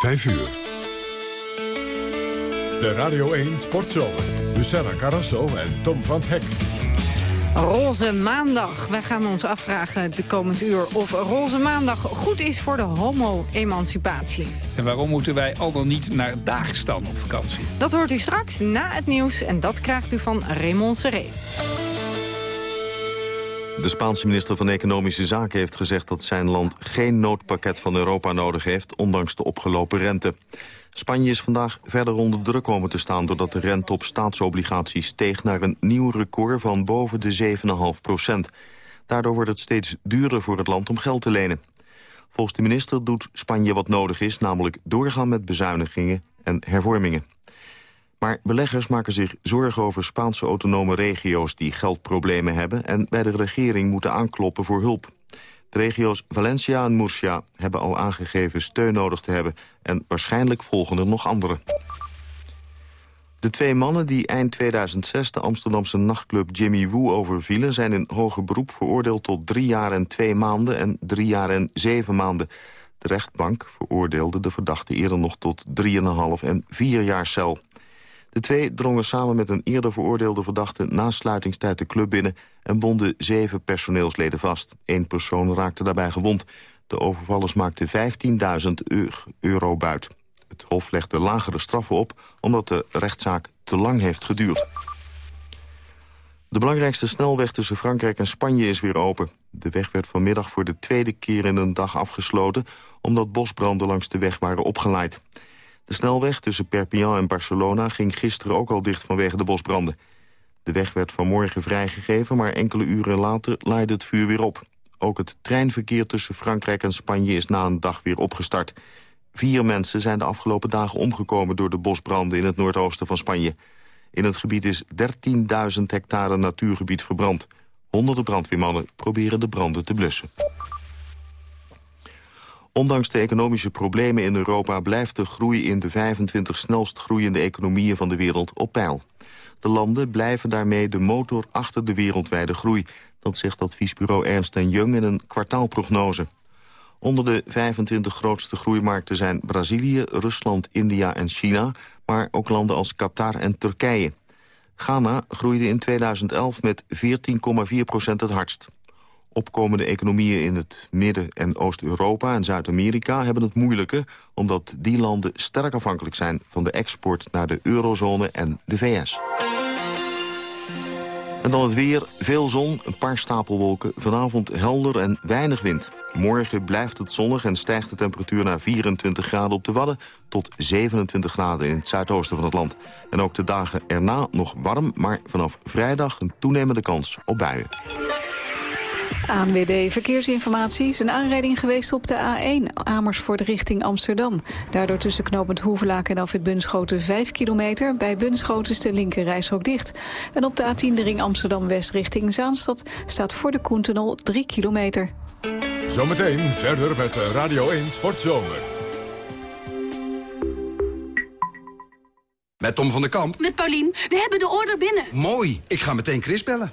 5 uur. De Radio 1 Sportzomer. Lucella Carrasso en Tom van Hek. Roze Maandag. Wij gaan ons afvragen de komend uur of Roze Maandag goed is voor de homo-emancipatie. En waarom moeten wij al dan niet naar Dagestan op vakantie? Dat hoort u straks na het nieuws en dat krijgt u van Raymond Serré. De Spaanse minister van Economische Zaken heeft gezegd dat zijn land geen noodpakket van Europa nodig heeft, ondanks de opgelopen rente. Spanje is vandaag verder onder druk komen te staan... doordat de rente op staatsobligaties steeg naar een nieuw record van boven de 7,5 procent. Daardoor wordt het steeds duurder voor het land om geld te lenen. Volgens de minister doet Spanje wat nodig is... namelijk doorgaan met bezuinigingen en hervormingen. Maar beleggers maken zich zorgen over Spaanse autonome regio's... die geldproblemen hebben en bij de regering moeten aankloppen voor hulp. De regio's Valencia en Murcia hebben al aangegeven steun nodig te hebben... en waarschijnlijk volgen er nog andere. De twee mannen die eind 2006 de Amsterdamse nachtclub Jimmy Woo overvielen... zijn in hoger beroep veroordeeld tot drie jaar en twee maanden... en drie jaar en zeven maanden. De rechtbank veroordeelde de verdachte eerder nog tot 3,5 en vier jaar cel. De twee drongen samen met een eerder veroordeelde verdachte... na sluitingstijd de club binnen en bonden zeven personeelsleden vast. Eén persoon raakte daarbij gewond. De overvallers maakten 15.000 euro buit. Het Hof legde lagere straffen op omdat de rechtszaak te lang heeft geduurd. De belangrijkste snelweg tussen Frankrijk en Spanje is weer open. De weg werd vanmiddag voor de tweede keer in een dag afgesloten... omdat bosbranden langs de weg waren opgeleid. De snelweg tussen Perpignan en Barcelona ging gisteren ook al dicht vanwege de bosbranden. De weg werd vanmorgen vrijgegeven, maar enkele uren later laaide het vuur weer op. Ook het treinverkeer tussen Frankrijk en Spanje is na een dag weer opgestart. Vier mensen zijn de afgelopen dagen omgekomen door de bosbranden in het noordoosten van Spanje. In het gebied is 13.000 hectare natuurgebied verbrand. Honderden brandweermannen proberen de branden te blussen. Ondanks de economische problemen in Europa blijft de groei in de 25 snelst groeiende economieën van de wereld op peil. De landen blijven daarmee de motor achter de wereldwijde groei. Dat zegt adviesbureau Ernst Young in een kwartaalprognose. Onder de 25 grootste groeimarkten zijn Brazilië, Rusland, India en China... maar ook landen als Qatar en Turkije. Ghana groeide in 2011 met 14,4 procent het hardst. Opkomende economieën in het Midden- en Oost-Europa en Zuid-Amerika hebben het moeilijker... omdat die landen sterk afhankelijk zijn van de export naar de eurozone en de VS. En dan het weer, veel zon, een paar stapelwolken, vanavond helder en weinig wind. Morgen blijft het zonnig en stijgt de temperatuur naar 24 graden op de Wadden... tot 27 graden in het zuidoosten van het land. En ook de dagen erna nog warm, maar vanaf vrijdag een toenemende kans op buien. ANWB Verkeersinformatie is een aanrijding geweest op de A1 Amersfoort richting Amsterdam. Daardoor tussen knooppunt Hoevelaak en Afrit Bunschoten 5 kilometer. Bij Bunschoten is de linker dicht. En op de A10 de ring Amsterdam-West richting Zaanstad staat voor de Koentunnel 3 kilometer. Zometeen verder met Radio 1 Sportzomer. Met Tom van der Kamp. Met Paulien. We hebben de order binnen. Mooi. Ik ga meteen Chris bellen.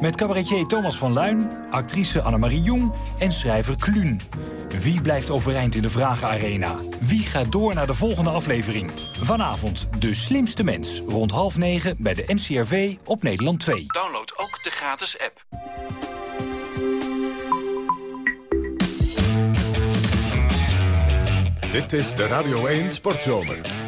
Met cabaretier Thomas van Luin, actrice Annemarie Jong en schrijver Kluun. Wie blijft overeind in de Vragenarena? Wie gaat door naar de volgende aflevering? Vanavond De Slimste Mens, rond half negen bij de NCRV op Nederland 2. Download ook de gratis app. Dit is de Radio 1 Sportzomer.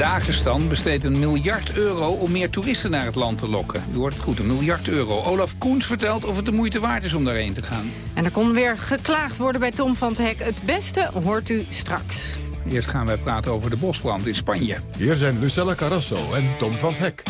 Dagestan besteedt een miljard euro om meer toeristen naar het land te lokken. U hoort het goed, een miljard euro. Olaf Koens vertelt of het de moeite waard is om daarheen te gaan. En er kon weer geklaagd worden bij Tom van het Hek. Het beste hoort u straks. Eerst gaan wij praten over de bosbrand in Spanje. Hier zijn Lucella Carrasso en Tom van het Hek.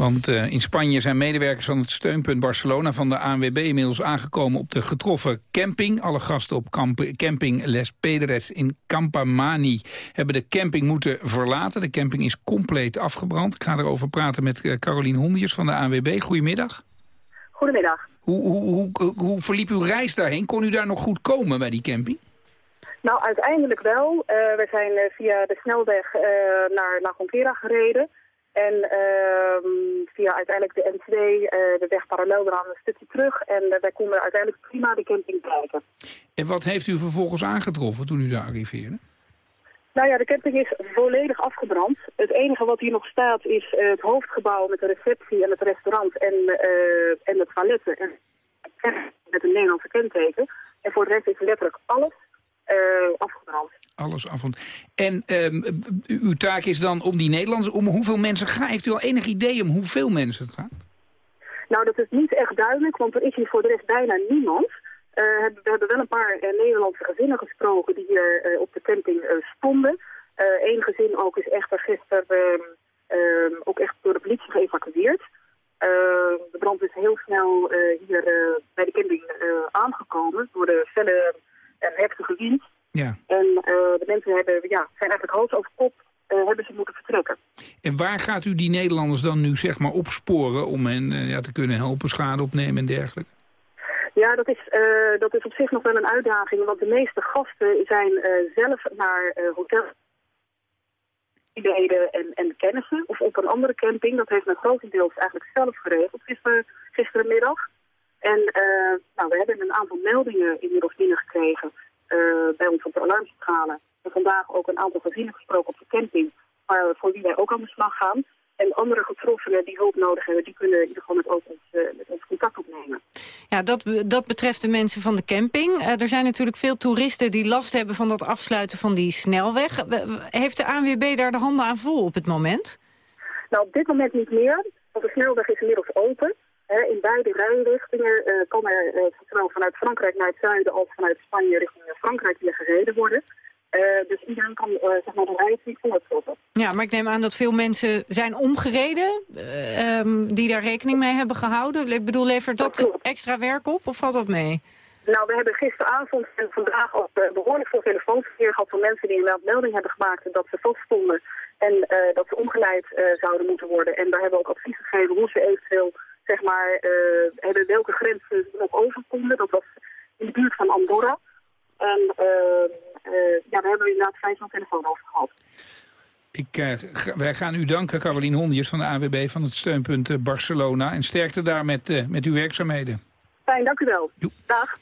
Want uh, in Spanje zijn medewerkers van het steunpunt Barcelona van de ANWB inmiddels aangekomen op de getroffen camping. Alle gasten op camping Les Pedres in Campamani hebben de camping moeten verlaten. De camping is compleet afgebrand. Ik ga erover praten met uh, Carolien Hondiers van de ANWB. Goedemiddag. Goedemiddag. Hoe, hoe, hoe, hoe verliep uw reis daarheen? Kon u daar nog goed komen bij die camping? Nou, uiteindelijk wel. Uh, we zijn via de snelweg naar La Conquera gereden. En ehm, via uiteindelijk de N2, de weg parallel eraan, een stukje terug. En wij konden uiteindelijk prima de camping kijken. En wat heeft u vervolgens aangetroffen toen u daar arriveerde? Nou ja, de camping is volledig afgebrand. Het enige wat hier nog staat is het hoofdgebouw met de receptie en het restaurant en, en de toiletten. En met een Nederlandse kenteken. En voor de rest is letterlijk alles uh, afgebrand. Alles afgebrand. En um, uw taak is dan om die Nederlanders... om hoeveel mensen gaat? Heeft u al enig idee om hoeveel mensen het gaat? Nou, dat is niet echt duidelijk, want er is hier voor de rest bijna niemand. Uh, we hebben wel een paar uh, Nederlandse gezinnen gesproken die hier op de camping stonden. Eén gezin ook is echter gisteren ehm, ook echt door de politie geëvacueerd. de brand is heel snel hier bij de camping aangekomen door de felle en heftige wind. Ja. En uh, de mensen hebben, ja, zijn eigenlijk hoofd over kop uh, hebben ze moeten vertrekken. En waar gaat u die Nederlanders dan nu zeg maar opsporen om hen uh, ja, te kunnen helpen, schade opnemen en dergelijke? Ja, dat is, dat is op zich nog wel een uitdaging, want de meeste gasten zijn zelf naar hotels en, en kennissen of op een andere camping. Dat heeft men grotendeels eigenlijk zelf geregeld gister, gisterenmiddag. En uh, nou, we hebben een aantal meldingen inmiddels binnengekregen uh, bij ons op de alarmcentrale. En vandaag ook een aantal gezinnen gesproken op de camping, waar, voor wie wij ook aan de slag gaan. En andere getroffenen die hulp nodig hebben, die kunnen in ieder geval met, ons, uh, met ons contact opnemen. Ja, dat, dat betreft de mensen van de camping. er zijn natuurlijk veel toeristen die last hebben van dat afsluiten van die snelweg. Heeft de ANWB daar de handen aan vol op het moment? Nou, op dit moment niet meer, want de snelweg is inmiddels open in beide rijrichtingen uh, kan er uh, zowel vanuit Frankrijk naar het zuiden als vanuit Spanje richting Frankrijk weer gereden worden. Dus iedereen kan zeg maar de reis niet voortzetten. Ja, maar ik neem aan dat veel mensen zijn omgereden um, die daar rekening mee hebben gehouden. Ik bedoel, levert dat, dat extra werk op of valt dat mee? Nou, we hebben gisteravond en vandaag ook behoorlijk veel telefoonverkeer gehad van mensen die inderdaad melding hebben gemaakt dat ze vaststonden en dat ze omgeleid zouden moeten worden. En daar hebben we ook advies gegeven hoe ze eventueel zeg maar, uh, hebben welke grenzen ze nog over konden. Dat was in de buurt van Andorra. En uh, uh, ja, daar hebben we inderdaad vijf van telefoon over gehad. Ik, uh, wij gaan u danken, Carolien Hondjes van de AWB van het steunpunt Barcelona. En sterkte daar met, uh, met uw werkzaamheden. Fijn, dank u wel. Jo. Dag.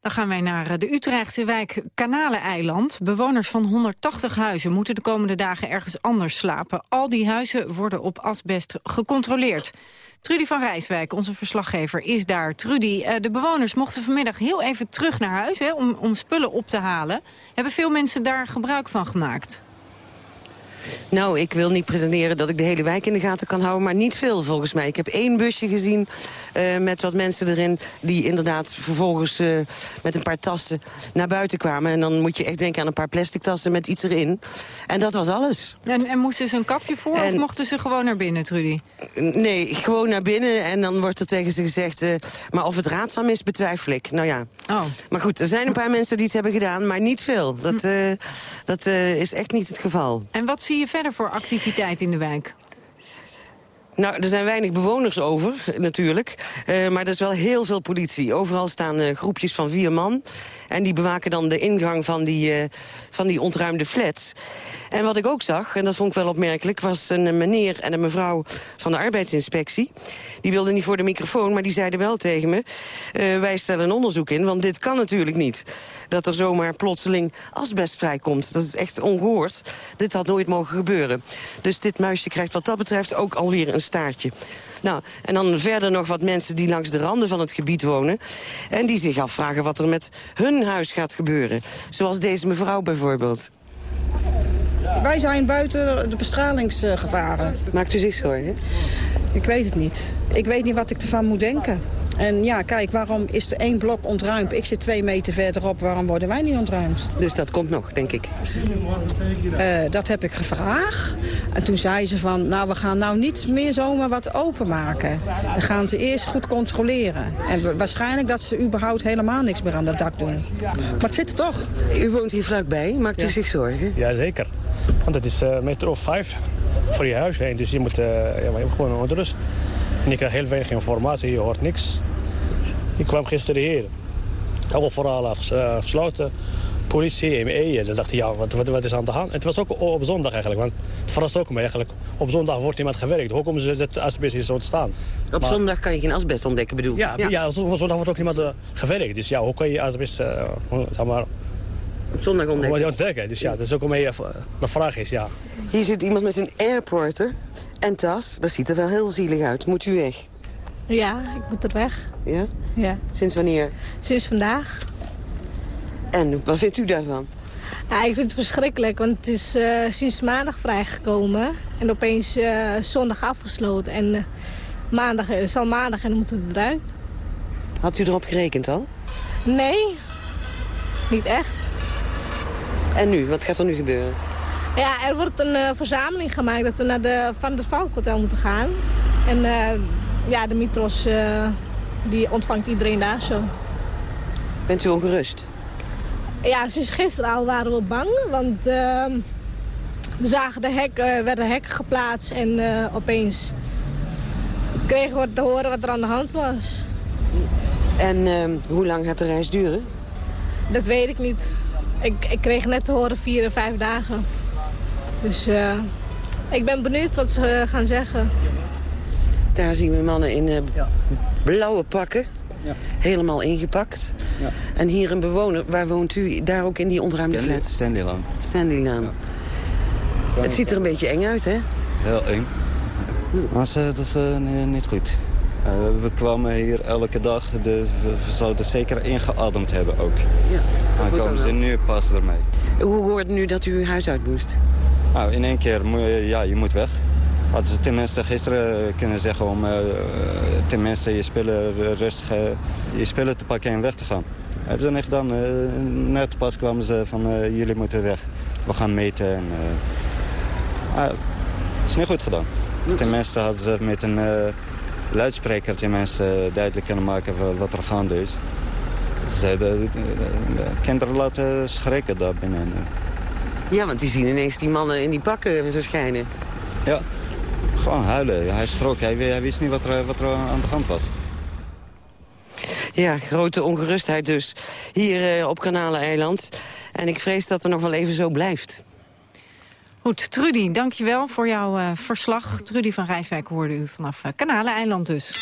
Dan gaan wij naar de Utrechtse wijk Kanaleneiland. Bewoners van 180 huizen moeten de komende dagen ergens anders slapen. Al die huizen worden op asbest gecontroleerd. Trudy van Rijswijk, onze verslaggever, is daar. Trudy, uh, de bewoners mochten vanmiddag heel even terug naar huis hè, om, om spullen op te halen. Hebben veel mensen daar gebruik van gemaakt? Nou, ik wil niet pretenderen dat ik de hele wijk in de gaten kan houden... maar niet veel volgens mij. Ik heb één busje gezien uh, met wat mensen erin... die inderdaad vervolgens uh, met een paar tassen naar buiten kwamen. En dan moet je echt denken aan een paar plastic tassen met iets erin. En dat was alles. En, en moesten ze een kapje voor en, of mochten ze gewoon naar binnen, Trudy? Nee, gewoon naar binnen. En dan wordt er tegen ze gezegd... Uh, maar of het raadzaam is, betwijfel ik. Nou ja. Oh. Maar goed, er zijn een paar mensen die het hebben gedaan, maar niet veel. Dat, hm. dat is echt niet het geval. En wat zie je verder voor activiteit in de wijk? Nou, er zijn weinig bewoners over, natuurlijk. Uh, maar er is wel heel veel politie. Overal staan uh, groepjes van vier man. En die bewaken dan de ingang van die, uh, van die ontruimde flats. En wat ik ook zag, en dat vond ik wel opmerkelijk... was een meneer en een mevrouw van de arbeidsinspectie. Die wilden niet voor de microfoon, maar die zeiden wel tegen me... wij stellen een onderzoek in, want dit kan natuurlijk niet. Dat er zomaar plotseling asbest vrijkomt. Dat is echt ongehoord. Dit had nooit mogen gebeuren. Dus dit muisje krijgt wat dat betreft ook alweer een staartje. Nou, en dan verder nog wat mensen die langs de randen van het gebied wonen... en die zich afvragen wat er met hun huis gaat gebeuren. Zoals deze mevrouw bijvoorbeeld. Wij zijn buiten de bestralingsgevaren. Maakt u zich zorgen? Ik weet het niet. Ik weet niet wat ik ervan moet denken. En ja, kijk, waarom is er één blok ontruimd? Ik zit twee meter verderop, waarom worden wij niet ontruimd? Dus dat komt nog, denk ik. Uh, dat heb ik gevraagd. En toen zei ze van, nou, we gaan nou niet meer zomaar wat openmaken. Dan gaan ze eerst goed controleren. En waarschijnlijk dat ze überhaupt helemaal niks meer aan dat dak doen. Maar het zit er toch. U woont hier vlakbij, maakt u zich zorgen? Jazeker. Want het is uh, meter of vijf voor je huis heen. Dus je moet, uh, ja, je moet gewoon onder rust. En je krijgt heel weinig informatie, je hoort niks. Ik kwam gisteren hier. Alle verhalen afgesloten. Politie, ME. Dan dacht ik, ja, wat, wat, wat, is aan de hand? Het was ook op zondag eigenlijk. Want het verrast ook me eigenlijk. Op zondag wordt niemand gewerkt. Hoe komen ze dat asbest is ontstaan? Op zondag kan je geen asbest ontdekken, bedoel Ja, ja. ja op zondag wordt ook niemand uh, gewerkt. Dus ja, hoe kan je asbest, uh, zeg maar... Op zondag ontdekken? ontdekken. Dus ja, dat is ook een beetje de vraag is, ja. Hier zit iemand met een airporter en tas. Dat ziet er wel heel zielig uit. Moet u weg? Ja, ik moet er weg. Ja? Ja. Sinds wanneer? Sinds vandaag. En wat vindt u daarvan? Ja, ik vind het verschrikkelijk, want het is uh, sinds maandag vrijgekomen. En opeens uh, zondag afgesloten. En uh, maandag is al maandag en dan moeten we eruit. Had u erop gerekend al? Nee, niet echt. En nu? Wat gaat er nu gebeuren? Ja, er wordt een verzameling gemaakt dat we naar de Van der Valk Hotel moeten gaan. En ja, de Mitros die ontvangt iedereen daar zo. Bent u ongerust? Ja, sinds gisteren al waren we bang, want uh, we zagen de hek, uh, werden hekken geplaatst en uh, opeens kregen we te horen wat er aan de hand was. En ehm, hoe lang gaat de reis duren? Dat weet ik niet. Ik, ik kreeg net te horen vier en vijf dagen. Dus eh, ik ben benieuwd wat ze gaan zeggen. Daar zien we mannen in ja. blauwe pakken. Ja. Helemaal ingepakt. Ja. En hier een bewoner, waar woont u? Daar ook in die ontruimde Stanley, flat? Stanleylaan. Stanleylaan. Ja. Het ziet er een beetje eng uit, hè? Heel eng. Maar dat is uh, niet goed. Uh, we kwamen hier elke dag, dus we, we zouden zeker ingeademd hebben ook. Ja, dan komen ze nu pas ermee. Hoe hoorde nu dat u uw huis uit moest? Nou, in één keer, ja, je moet weg. Hadden ze tenminste gisteren kunnen zeggen om uh, tenminste je spullen rustig uh, je spullen te pakken en weg te gaan. Hebben ze niet gedaan. Uh, net pas kwamen ze van jullie moeten weg. We gaan meten. En, uh, is niet goed gedaan. Tenminste hadden ze met een luidspreker tenminste duidelijk kunnen maken wat er gaande is. Ze hebben kinderen laten schrikken daar binnen. Ja, want die zien ineens die mannen in die pakken verschijnen. Ja, gewoon huilen. Hij schrok. Hij, hij wist niet wat er, wat er aan de hand was. Ja, grote ongerustheid dus. Hier uh, op Kanaleneiland. En ik vrees dat er nog wel even zo blijft. Goed, Trudy, dankjewel voor jouw uh, verslag. Trudy van Rijswijk hoorde u vanaf uh, Kanaleneiland dus.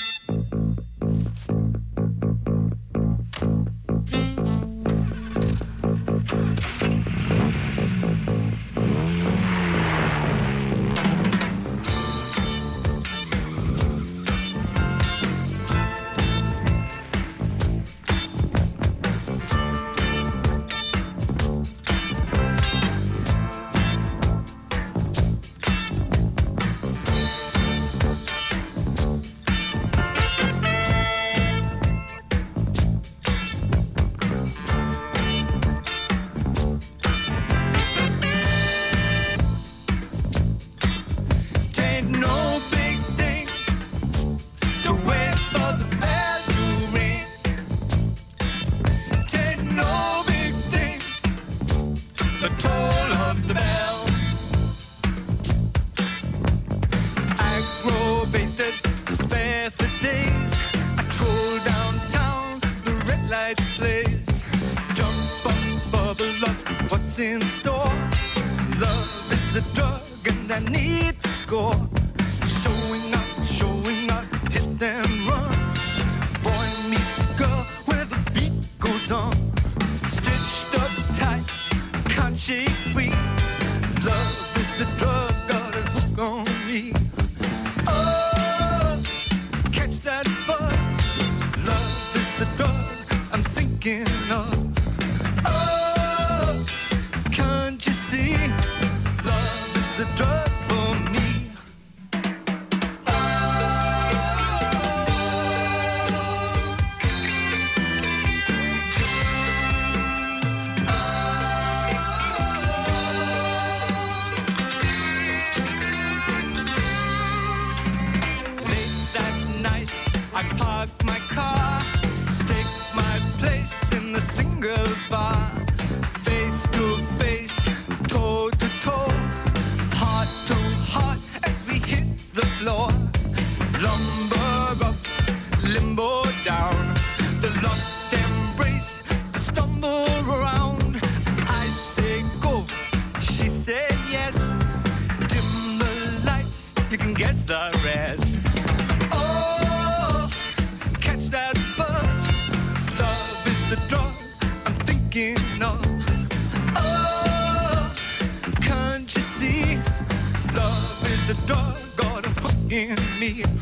Me.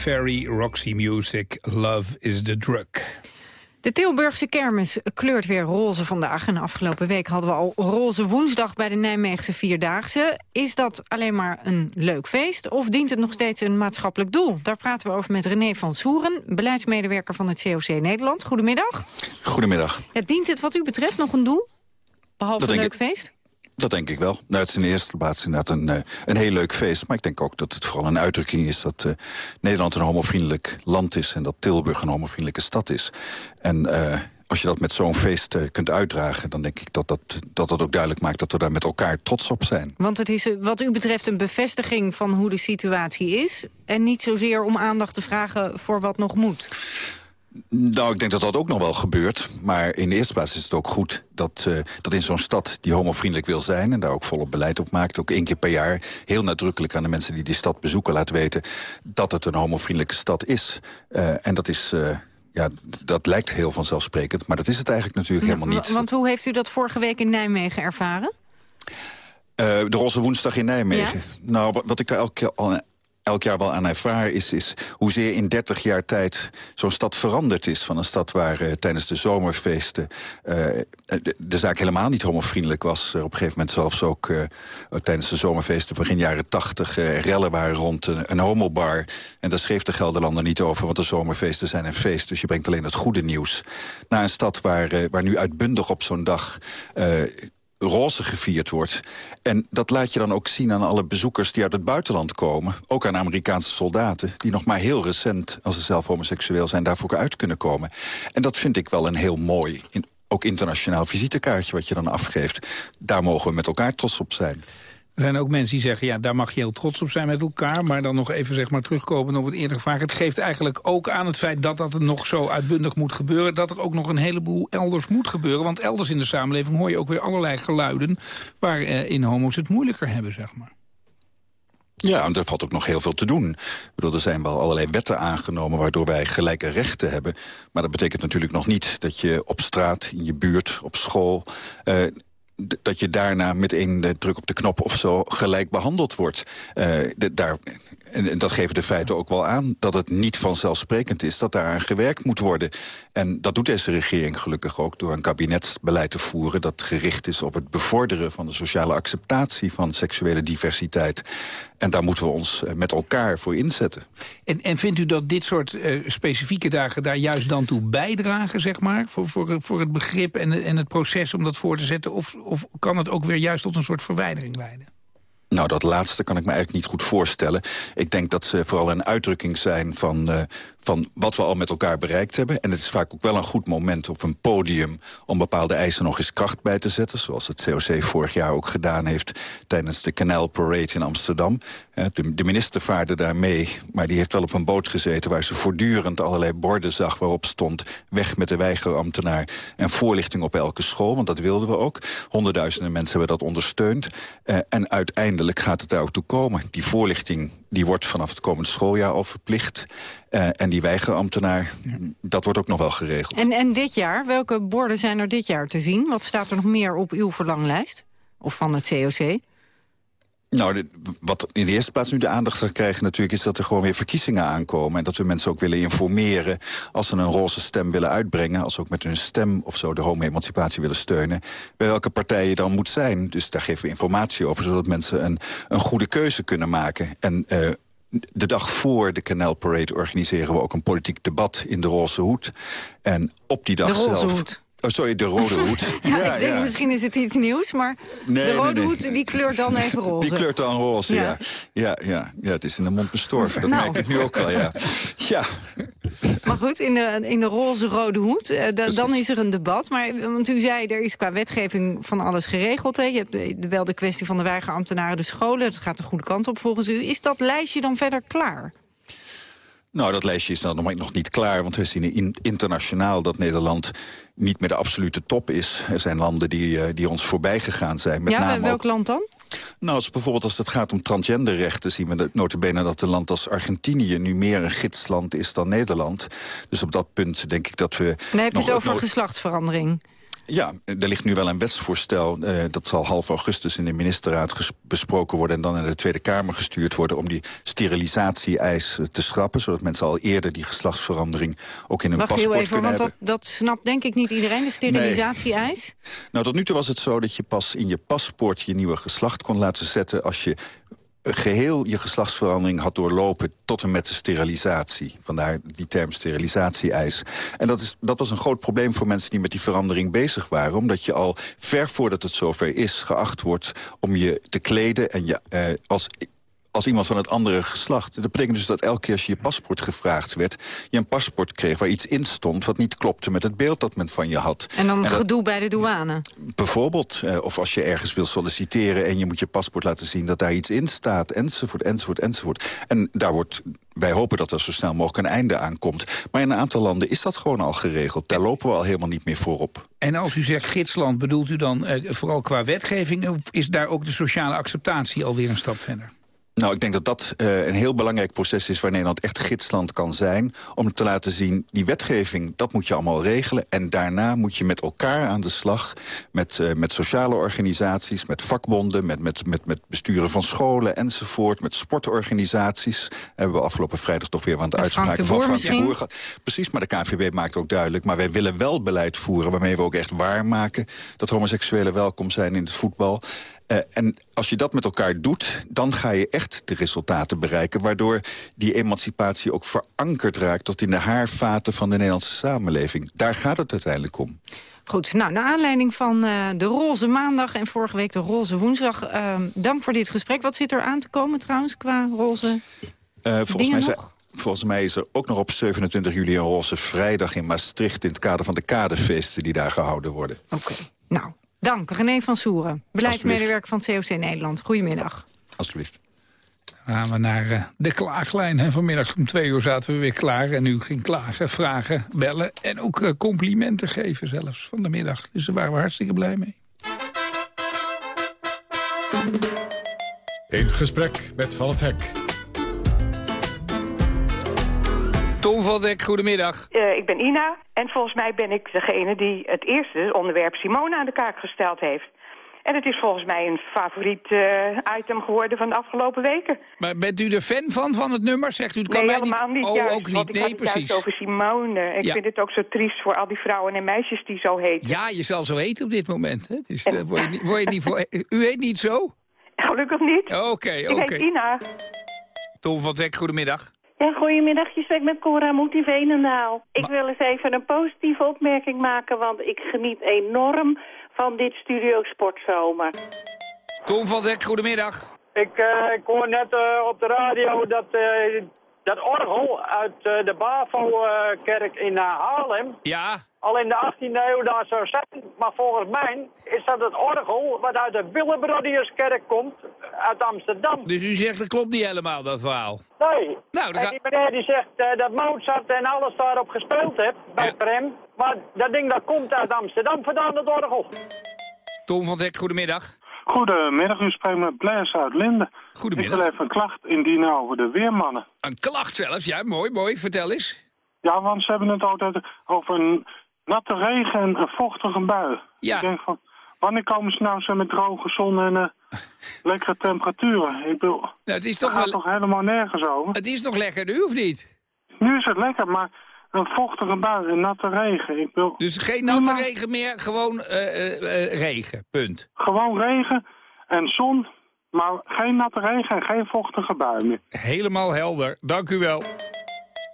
Ferry, Roxy Music, Love is the Drug. De Tilburgse kermis kleurt weer roze vandaag. En afgelopen week hadden we al roze woensdag bij de Nijmeegse Vierdaagse. Is dat alleen maar een leuk feest of dient het nog steeds een maatschappelijk doel? Daar praten we over met René van Soeren, beleidsmedewerker van het COC Nederland. Goedemiddag. Goedemiddag. Ja, dient het wat u betreft nog een doel? Behalve Dat een leuk ik. feest? Dat denk ik wel. Nou, het is in de eerste plaats inderdaad een, eh, een heel leuk feest. Maar ik denk ook dat het vooral een uitdrukking is dat eh, Nederland een homovriendelijk land is... en dat Tilburg een homovriendelijke stad is. En eh, als je dat met zo'n feest kunt uitdragen... dan denk ik dat dat, dat dat ook duidelijk maakt dat we daar met elkaar trots op zijn. Want het is wat u betreft een bevestiging van hoe de situatie is... en niet zozeer om aandacht te vragen voor wat nog moet. Nou, ik denk dat dat ook nog wel gebeurt. Maar in de eerste plaats is het ook goed dat, eh, dat in zo'n stad die homovriendelijk wil zijn... en daar ook volop beleid op maakt, ook één keer per jaar... heel nadrukkelijk aan de mensen die die stad bezoeken laat weten... dat het een homovriendelijke stad is. Eh, en dat is... eh, ja, dat lijkt heel vanzelfsprekend, maar dat is het eigenlijk natuurlijk helemaal niet. Wa- Want hoe heeft u dat vorige week in Nijmegen ervaren? De Roze Woensdag in Nijmegen. Nou, wat, ik daar elk jaar, al, elk jaar wel aan ervaar... is, is hoezeer in 30 jaar tijd zo'n stad veranderd is. Van een stad waar eh, tijdens de zomerfeesten... eh, de, zaak helemaal niet homovriendelijk was. Op een gegeven moment zelfs ook eh, tijdens de zomerfeesten... begin jaren 80 eh, rellen waren rond een, homobar. En daar schreef de Gelderlander niet over... want de zomerfeesten zijn een feest. Dus je brengt alleen het goede nieuws. Naar een stad waar, waar nu uitbundig op zo'n dag... roze gevierd wordt. En dat laat je dan ook zien aan alle bezoekers die uit het buitenland komen. Ook aan Amerikaanse soldaten, die nog maar heel recent... als ze zelf homoseksueel zijn, daarvoor uit kunnen komen. En dat vind ik wel een heel mooi... Ook internationaal visitekaartje wat je dan afgeeft. Daar mogen we met elkaar trots op zijn. Er zijn ook mensen die zeggen, ja, daar mag je heel trots op zijn met elkaar. Maar dan nog even zeg maar, terugkomen op het eerdere vraag. Het geeft eigenlijk ook aan het feit dat dat nog zo uitbundig moet gebeuren... dat er ook nog een heleboel elders moet gebeuren. Want elders in de samenleving hoor je ook weer allerlei geluiden... waar eh, homo's het moeilijker hebben, zeg maar. Ja, en er valt ook nog heel veel te doen. Ik bedoel, er zijn wel allerlei wetten aangenomen... waardoor wij gelijke rechten hebben. Maar dat betekent natuurlijk nog niet dat je op straat, in je buurt, op school... eh, dat je daarna met eh, druk op de knop of zo gelijk behandeld wordt. Eh, de- daar, en, dat geven de feiten ook wel aan. Dat het niet vanzelfsprekend is dat daar aan gewerkt moet worden. En dat doet deze regering gelukkig ook door een kabinetsbeleid te voeren... dat gericht is op het bevorderen van de sociale acceptatie van seksuele diversiteit. En daar moeten we ons eh, met elkaar voor inzetten. En, en vindt u dat dit soort eh, specifieke dagen daar juist dan toe bijdragen, zeg maar? Voor, voor, voor het begrip en, en het proces om dat voor te zetten? Of, of kan het ook weer juist tot een soort verwijdering leiden? Nou, dat laatste kan ik me eigenlijk niet goed voorstellen. Ik denk dat ze vooral een uitdrukking zijn van, eh, van wat we al met elkaar bereikt hebben. En het is vaak ook wel een goed moment op een podium... om bepaalde eisen nog eens kracht bij te zetten. Zoals het COC vorig jaar ook gedaan heeft... tijdens de Canal Parade in Amsterdam. Eh, De, minister vaarde daar mee, maar die heeft wel op een boot gezeten... waar ze voortdurend allerlei borden zag waarop stond... weg met de weigerambtenaar en voorlichting op elke school. Want dat wilden we ook. Honderdduizenden mensen hebben dat ondersteund. Eh, en uiteindelijk gaat het daar ook toe komen. Die voorlichting die wordt vanaf het komend schooljaar al verplicht. Eh, en En die weigerambtenaar, dat wordt ook nog wel geregeld. En, en dit jaar, welke borden zijn er dit jaar te zien? Wat staat er nog meer op uw verlanglijst? Of van het COC? Nou, wat in de eerste plaats nu de aandacht gaat krijgen natuurlijk... is dat er gewoon weer verkiezingen aankomen. En dat we mensen ook willen informeren als ze een roze stem willen uitbrengen... als ze ook met hun stem of zo de homo-emancipatie willen steunen... bij welke partij je dan moet zijn. Dus daar geven we informatie over... zodat mensen een, een goede keuze kunnen maken. En eh, de dag voor de Canal Parade organiseren we ook een politiek debat... in de Roze Hoed. En op die dag De roze zelf... hoed. Oh, sorry, de rode hoed. Ja, ik denk misschien is het iets nieuws, maar Nee, de rode nee. hoed die kleurt dan even roze. Die kleurt dan roze, Ja. ja. Ja, ja. ja, het is in de mond bestorven. Dat Nou. merk ik nu ook al, ja. Ja, Maar goed, in de, in de roze-rode hoed, eh, da- dan is er een debat. Maar, eh, want u zei, er is qua wetgeving van alles geregeld. Hè? Je hebt de- wel de kwestie van de weigerambtenaren, de scholen. Dat gaat de goede kant op volgens u. Is dat lijstje dan verder klaar? Nou, dat lijstje is dan nog- nog niet klaar. Want we zien in- internationaal dat Nederland niet meer de absolute top is. Er zijn landen die, eh, die ons voorbij gegaan zijn. Met ja, name welk ook, land dan? nou, als bijvoorbeeld als het gaat om transgenderrechten... zien we notabene dat een land als Argentinië... nu meer een gidsland is dan Nederland. Dus op dat punt denk ik dat we... Dan heb je het over geslachtsverandering. Ja, er ligt nu wel een wetsvoorstel. eh, dat zal half augustus in de ministerraad besproken worden... en dan naar de Tweede Kamer gestuurd worden... om die sterilisatie-eis eh, te schrappen... zodat mensen al eerder die geslachtsverandering ook in hun Wacht heel paspoort even, kunnen want dat, hebben. dat snapt denk ik niet iedereen, de sterilisatieeis. Nou, tot nu toe was het zo dat je pas in je paspoort... je nieuwe geslacht kon laten zetten als je geheel je geslachtsverandering had doorlopen tot en met de sterilisatie. Vandaar die term sterilisatie-eis. En dat, is, dat was een groot probleem voor mensen die met die verandering bezig waren. Omdat je al ver voordat het zover is geacht wordt om je te kleden... en je eh, als als iemand van het andere geslacht. Dat betekent dus dat elke keer als je je paspoort gevraagd werd... je een paspoort kreeg waar iets in stond... wat niet klopte met het beeld dat men van je had. En dan dat- gedoe bij de douane. Bijvoorbeeld, eh, of als je ergens wil solliciteren... en je moet je paspoort laten zien dat daar iets in staat... enzovoort, enzovoort, enzovoort. En daar wordt, wij hopen dat er zo snel mogelijk een einde aan komt. Maar in een aantal landen is dat gewoon al geregeld. Daar lopen we al helemaal niet meer voorop. En als u zegt gidsland, bedoelt u dan eh, vooral qua wetgeving... of is daar ook de sociale acceptatie alweer een stap verder? Nou, ik denk dat dat eh, een heel belangrijk proces is... waar Nederland echt gidsland kan zijn. Om te laten zien, die wetgeving, dat moet je allemaal regelen. En daarna moet je met elkaar aan de slag. Met, eh, met sociale organisaties, met vakbonden... Met, met, met, met besturen van scholen enzovoort. Met sportorganisaties. Hebben we afgelopen vrijdag toch weer aan het Met uitspraken de van Frank de? Boer. Precies, maar de KNVB maakt ook duidelijk... maar wij willen wel beleid voeren waarmee we ook echt waarmaken... dat homoseksuelen welkom zijn in het voetbal... Eh, en als je dat met elkaar doet, dan ga je echt de resultaten bereiken... waardoor die emancipatie ook verankerd raakt... tot in de haarvaten van de Nederlandse samenleving. Daar gaat het uiteindelijk om. Goed, nou, naar aanleiding van eh, de roze maandag en vorige week de roze woensdag... eh, dank voor dit gesprek. Wat zit er aan te komen trouwens qua roze Eh, volgens, mij, zijn- volgens mij is er ook nog op 27 juli een roze vrijdag in Maastricht... in het kader van de kadefeesten die daar gehouden worden. Oké, nou, dank. René van Soeren, beleidsmedewerker van het COC Nederland. Goedemiddag. Alsjeblieft. Dan gaan we naar eh, de klaaglijn. Hè. Vanmiddag om twee uur zaten we weer klaar. En u ging klagen, vragen, bellen en ook eh, complimenten geven zelfs van de middag. Dus daar waren we hartstikke blij mee. In gesprek met Van het Hek. Tom van Dek, goedemiddag. Eh, ik ben Ina en volgens mij ben ik degene die het eerste onderwerp Simone aan de kaak gesteld heeft. En het is volgens mij een favoriet eh, item geworden van de afgelopen weken. Maar bent u er fan van, van het nummer? Zegt u, het kan nee, mij helemaal niet. Oh, juist, ook want niet. ik Nee, het juist precies. over Simone. Ik Ja. vind het ook zo triest voor al die vrouwen en meisjes die zo heten. Ja, je zal zo heten op dit moment. Hè? Dus, eh, word je, niet- word je niet voor, u heet niet zo? Gelukkig niet. Oké, Ik oké. heet Ina. Tom van Dek, goedemiddag. Ja, goedemiddag. Je spreekt met Cora Moet in Veenendaal. Ik wil eens even een positieve opmerking maken, want ik geniet enorm van dit Studio Sportzomer. Tom van Dek, goedemiddag. Ik, eh, ik hoor net eh, op de radio dat, eh, dat orgel uit eh, de Bavo-kerk in eh, Haarlem... Ja? Al in de 18e eeuw daar zou zijn. Maar volgens mij is dat het orgel wat uit de Willebrodiuskerk komt uit Amsterdam. Dus u zegt dat klopt niet helemaal, dat verhaal. Nee. Nou, dan en die meneer die zegt eh, dat Mozart en alles daarop gespeeld heeft bij Prem. Maar dat ding dat komt uit Amsterdam vandaan, het orgel. Tom van Dek, goedemiddag. Goedemiddag, u spreekt met Blaise uit Linden. Goedemiddag. Ik wil even een klacht indienen over de weermannen. Een klacht zelfs, ja, mooi, mooi. Vertel eens. Ja, want ze hebben het altijd over een natte regen en een vochtige bui. Ja. Ik denk van, wanneer komen ze nou zo met droge zon en eh, lekkere temperaturen? Ik bedoel, Nou, het is toch gaat wel... toch helemaal nergens over? Het is toch lekker nu, of niet? Nu is het lekker, maar een vochtige bui en natte regen. Ik bedoel, Dus geen natte regen meer, gewoon eh, eh, regen, punt. Gewoon regen en zon, maar geen natte regen en geen vochtige bui meer. Helemaal helder, dank u wel.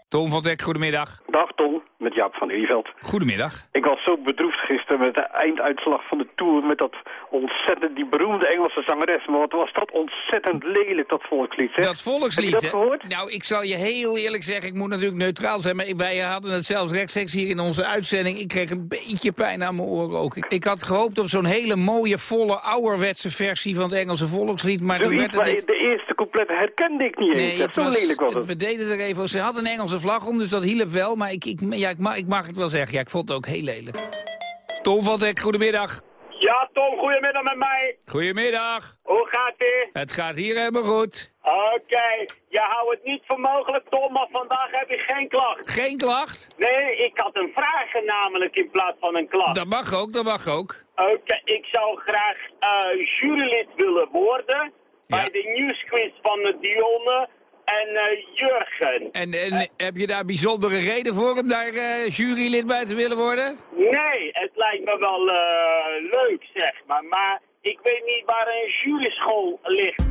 Tom van Dek, goedemiddag. Dag Tom, met Jaap van Rieveld. Goedemiddag. Ik was zo bedroefd gisteren met de einduitslag van de Tour... met dat ontzettend, die beroemde Engelse zangeres. Maar wat was dat ontzettend lelijk, dat volkslied, hè? Dat volkslied, Heb je dat hè? gehoord? Nou, ik zal je heel eerlijk zeggen, ik moet natuurlijk neutraal zijn... maar wij hadden het zelfs rechtstreeks hier in onze uitzending. Ik kreeg een beetje pijn aan mijn oren ook. Ik, ik had gehoopt op zo'n hele mooie, volle, ouderwetse versie van het Engelse volkslied... maar toen werd maar de eerste couplet herkende ik niet eens. Nee, Ja, het zo was, lelijk was het. we deden er even... Ze had een Engelse vlag om, dus dat hielp wel. Maar ik, ik, ja, ik, mag, ik mag het wel zeggen. Ja, ik vond het ook heel lelijk. Tom van Dek, goedemiddag. Ja, Tom, goedemiddag met mij. Goedemiddag. Hoe gaat ie? Het gaat hier helemaal goed. Oké, je houdt het niet voor mogelijk, Tom, maar vandaag heb ik geen klacht. Geen klacht? Nee, ik had een vraag namelijk in plaats van een klacht. Dat mag ook, dat mag ook. Oké, ik zou graag eh, jurylid willen worden bij de nieuwsquiz van de Dionne en eh, Jurgen. En, en heb je daar bijzondere reden voor om daar eh, jurylid bij te willen worden? Nee, het lijkt me wel eh, leuk, zeg maar, maar ik weet niet waar een juryschool ligt.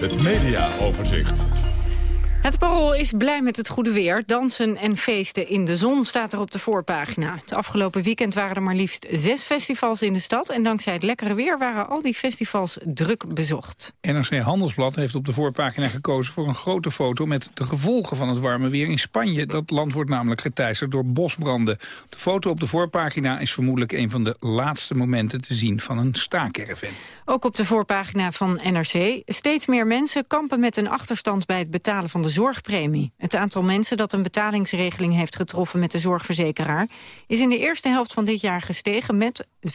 Het mediaoverzicht. Het Parool is blij met het goede weer. Dansen en feesten in de zon staat er op de voorpagina. Het afgelopen weekend waren er maar liefst zes festivals in de stad... en dankzij het lekkere weer waren al die festivals druk bezocht. NRC Handelsblad heeft op de voorpagina gekozen voor een grote foto... met de gevolgen van het warme weer in Spanje. Dat land wordt namelijk geteisterd door bosbranden. De foto op de voorpagina is vermoedelijk een van de laatste momenten te zien van een staakerven. Ook op de voorpagina van NRC. Steeds meer mensen kampen met een achterstand bij het betalen van de zorgpremie. Het aantal mensen dat een betalingsregeling heeft getroffen met de zorgverzekeraar... is in de eerste helft van dit jaar gestegen met 35%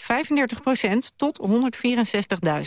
tot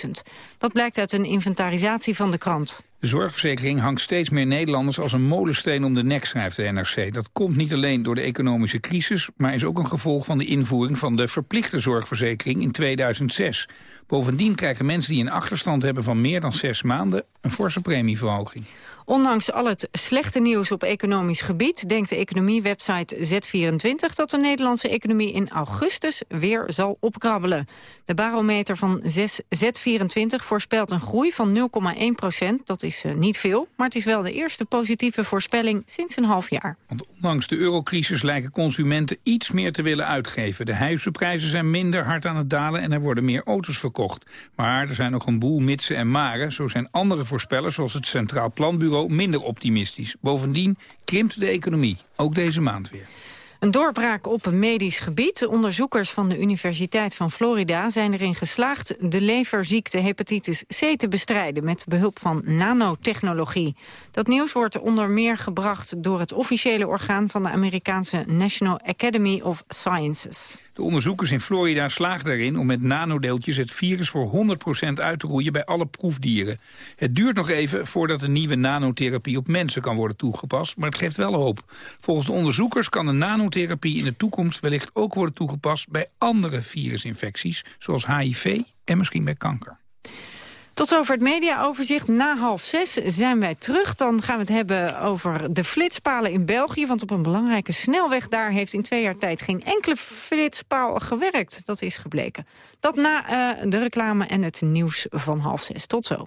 164.000. Dat blijkt uit een inventarisatie van de krant. De zorgverzekering hangt steeds meer Nederlanders als een molensteen om de nek, schrijft de NRC. Dat komt niet alleen door de economische crisis, maar is ook een gevolg van de invoering van de verplichte zorgverzekering in 2006. Bovendien krijgen mensen die een achterstand hebben van meer dan zes maanden een forse premieverhoging. Ondanks al het slechte nieuws op economisch gebied... denkt de economiewebsite Z24 dat de Nederlandse economie in augustus weer zal opkrabbelen. De barometer van Z24 voorspelt een groei van 0,1 procent. Dat is uh, niet veel, maar het is wel de eerste positieve voorspelling sinds een half jaar. Want ondanks de eurocrisis lijken consumenten iets meer te willen uitgeven. De huizenprijzen zijn minder hard aan het dalen en er worden meer auto's verkocht. Maar er zijn nog een boel mitsen en maren. Zo zijn andere voorspellers, zoals het Centraal Planbureau, minder optimistisch. Bovendien krimpt de economie, ook deze maand weer. Een doorbraak op een medisch gebied. De onderzoekers van de Universiteit van Florida zijn erin geslaagd de leverziekte hepatitis C te bestrijden met behulp van nanotechnologie. Dat nieuws wordt onder meer gebracht door het officiële orgaan van de Amerikaanse National Academy of Sciences. De onderzoekers in Florida slaagden erin om met nanodeeltjes het virus voor 100% uit te roeien bij alle proefdieren. Het duurt nog even voordat de nieuwe nanotherapie op mensen kan worden toegepast, maar het geeft wel hoop. Volgens de onderzoekers kan de nanotherapie in de toekomst wellicht ook worden toegepast bij andere virusinfecties, zoals HIV en misschien bij kanker. Tot zover het mediaoverzicht. Na half zes zijn wij terug. Dan gaan we het hebben over de flitspalen in België. Want op een belangrijke snelweg daar heeft in twee jaar tijd geen enkele flitspaal gewerkt. Dat is gebleken. Dat na uh, de reclame en het nieuws van half zes. Tot zo.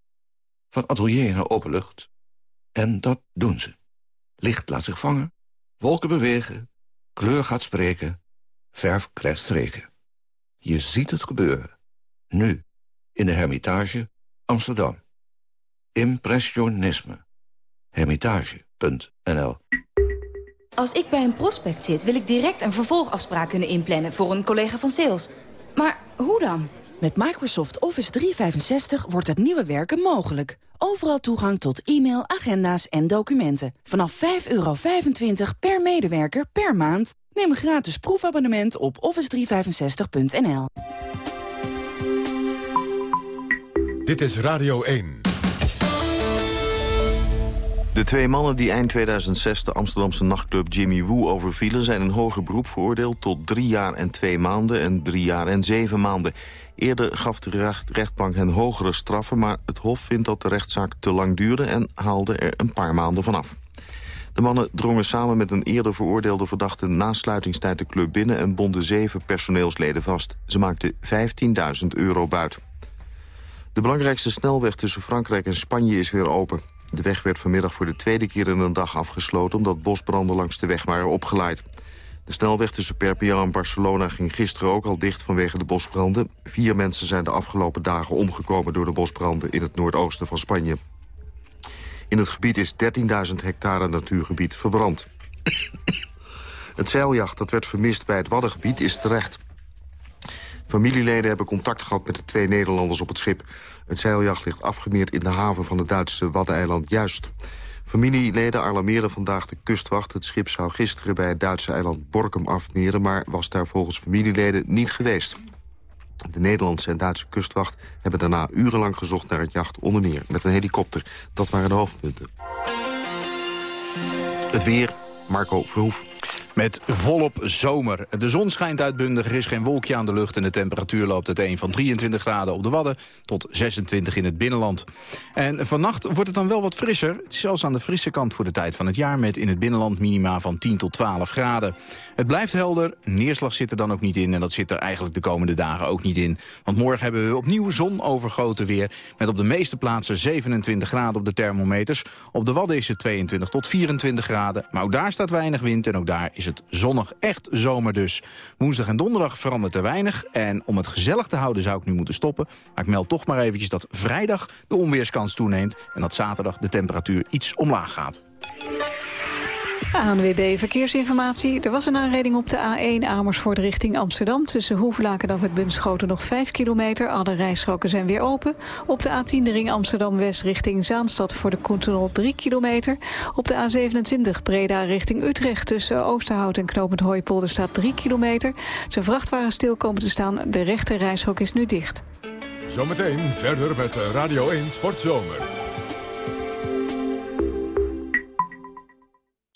Van atelier naar openlucht. En dat doen ze. Licht laat zich vangen, wolken bewegen, Kleur gaat spreken, verf krijgt streken. Je ziet het gebeuren. Nu, in de Hermitage, Amsterdam. Impressionisme. Hermitage.nl Als ik bij een prospect zit, wil ik direct een vervolgafspraak kunnen inplannen... voor een collega van sales. Maar hoe dan? Met Microsoft Office 365 wordt het nieuwe werken mogelijk. Overal toegang tot e-mail, agenda's en documenten. Vanaf 5,25 per medewerker per maand. Neem een gratis proefabonnement op office365.nl. Dit is Radio 1. De twee mannen die eind 2006 de Amsterdamse nachtclub Jimmy Woo overvielen... zijn in hoger beroep veroordeeld tot drie jaar en twee maanden en drie jaar en zeven maanden. Eerder gaf de recht, rechtbank hen hogere straffen... maar het Hof vindt dat de rechtszaak te lang duurde en haalde er een paar maanden vanaf. De mannen drongen samen met een eerder veroordeelde verdachte... na sluitingstijd de club binnen en bonden zeven personeelsleden vast. Ze maakten 15.000 euro buit. De belangrijkste snelweg tussen Frankrijk en Spanje is weer open. De weg werd vanmiddag voor de tweede keer in een dag afgesloten... omdat bosbranden langs de weg waren opgeleid. De snelweg tussen Perpignan en Barcelona ging gisteren ook al dicht vanwege de bosbranden. Vier mensen zijn de afgelopen dagen omgekomen door de bosbranden in het noordoosten van Spanje. In het gebied is 13.000 hectare natuurgebied verbrand. het zeiljacht dat werd vermist bij het Waddengebied is terecht. Familieleden hebben contact gehad met de twee Nederlanders op het schip. Het zeiljacht ligt afgemeerd in de haven van het Duitse Waddeneiland Juist. Familieleden alarmeerden vandaag de kustwacht. Het schip zou gisteren bij het Duitse eiland Borkum afmeren... maar was daar volgens familieleden niet geweest. De Nederlandse en Duitse kustwacht hebben daarna urenlang gezocht naar het jacht onder meer met een helikopter. Dat waren de hoofdpunten. Het weer, Marco Verhoef. Met volop zomer. De zon schijnt uitbundig, er is geen wolkje aan de lucht... en de temperatuur loopt uiteen van 23 graden op de Wadden... tot 26 in het binnenland. En vannacht wordt het dan wel wat frisser. Het is zelfs aan de frisse kant voor de tijd van het jaar... met in het binnenland minima van 10 tot 12 graden. Het blijft helder, neerslag zit er dan ook niet in... en dat zit er eigenlijk de komende dagen ook niet in. Want morgen hebben we opnieuw zonovergoten weer... met op de meeste plaatsen 27 graden op de thermometers. Op de Wadden is het 22 tot 24 graden, maar ook daar staat weinig wind... en ook daar is het zonnig, echt zomer dus. Woensdag en donderdag verandert er weinig. En om het gezellig te houden zou ik nu moeten stoppen. Maar ik meld toch maar eventjes dat vrijdag de onweerskans toeneemt... en dat zaterdag de temperatuur iets omlaag gaat. ANWB Verkeersinformatie. Er was een aanreding op de A1 Amersfoort richting Amsterdam. Tussen Hoevelaken en het Bunschoten nog 5 kilometer. Alle rijstroken zijn weer open. Op de A10 de ring Amsterdam-West richting Zaanstad voor de Koentunnel 3 kilometer. Op de A27 Breda richting Utrecht tussen Oosterhout en Knopend Hooipolder staat 3 kilometer. Zijn vrachtwagen stil komen te staan. De rechte reishok is nu dicht. Zometeen verder met Radio 1 Sportzomer.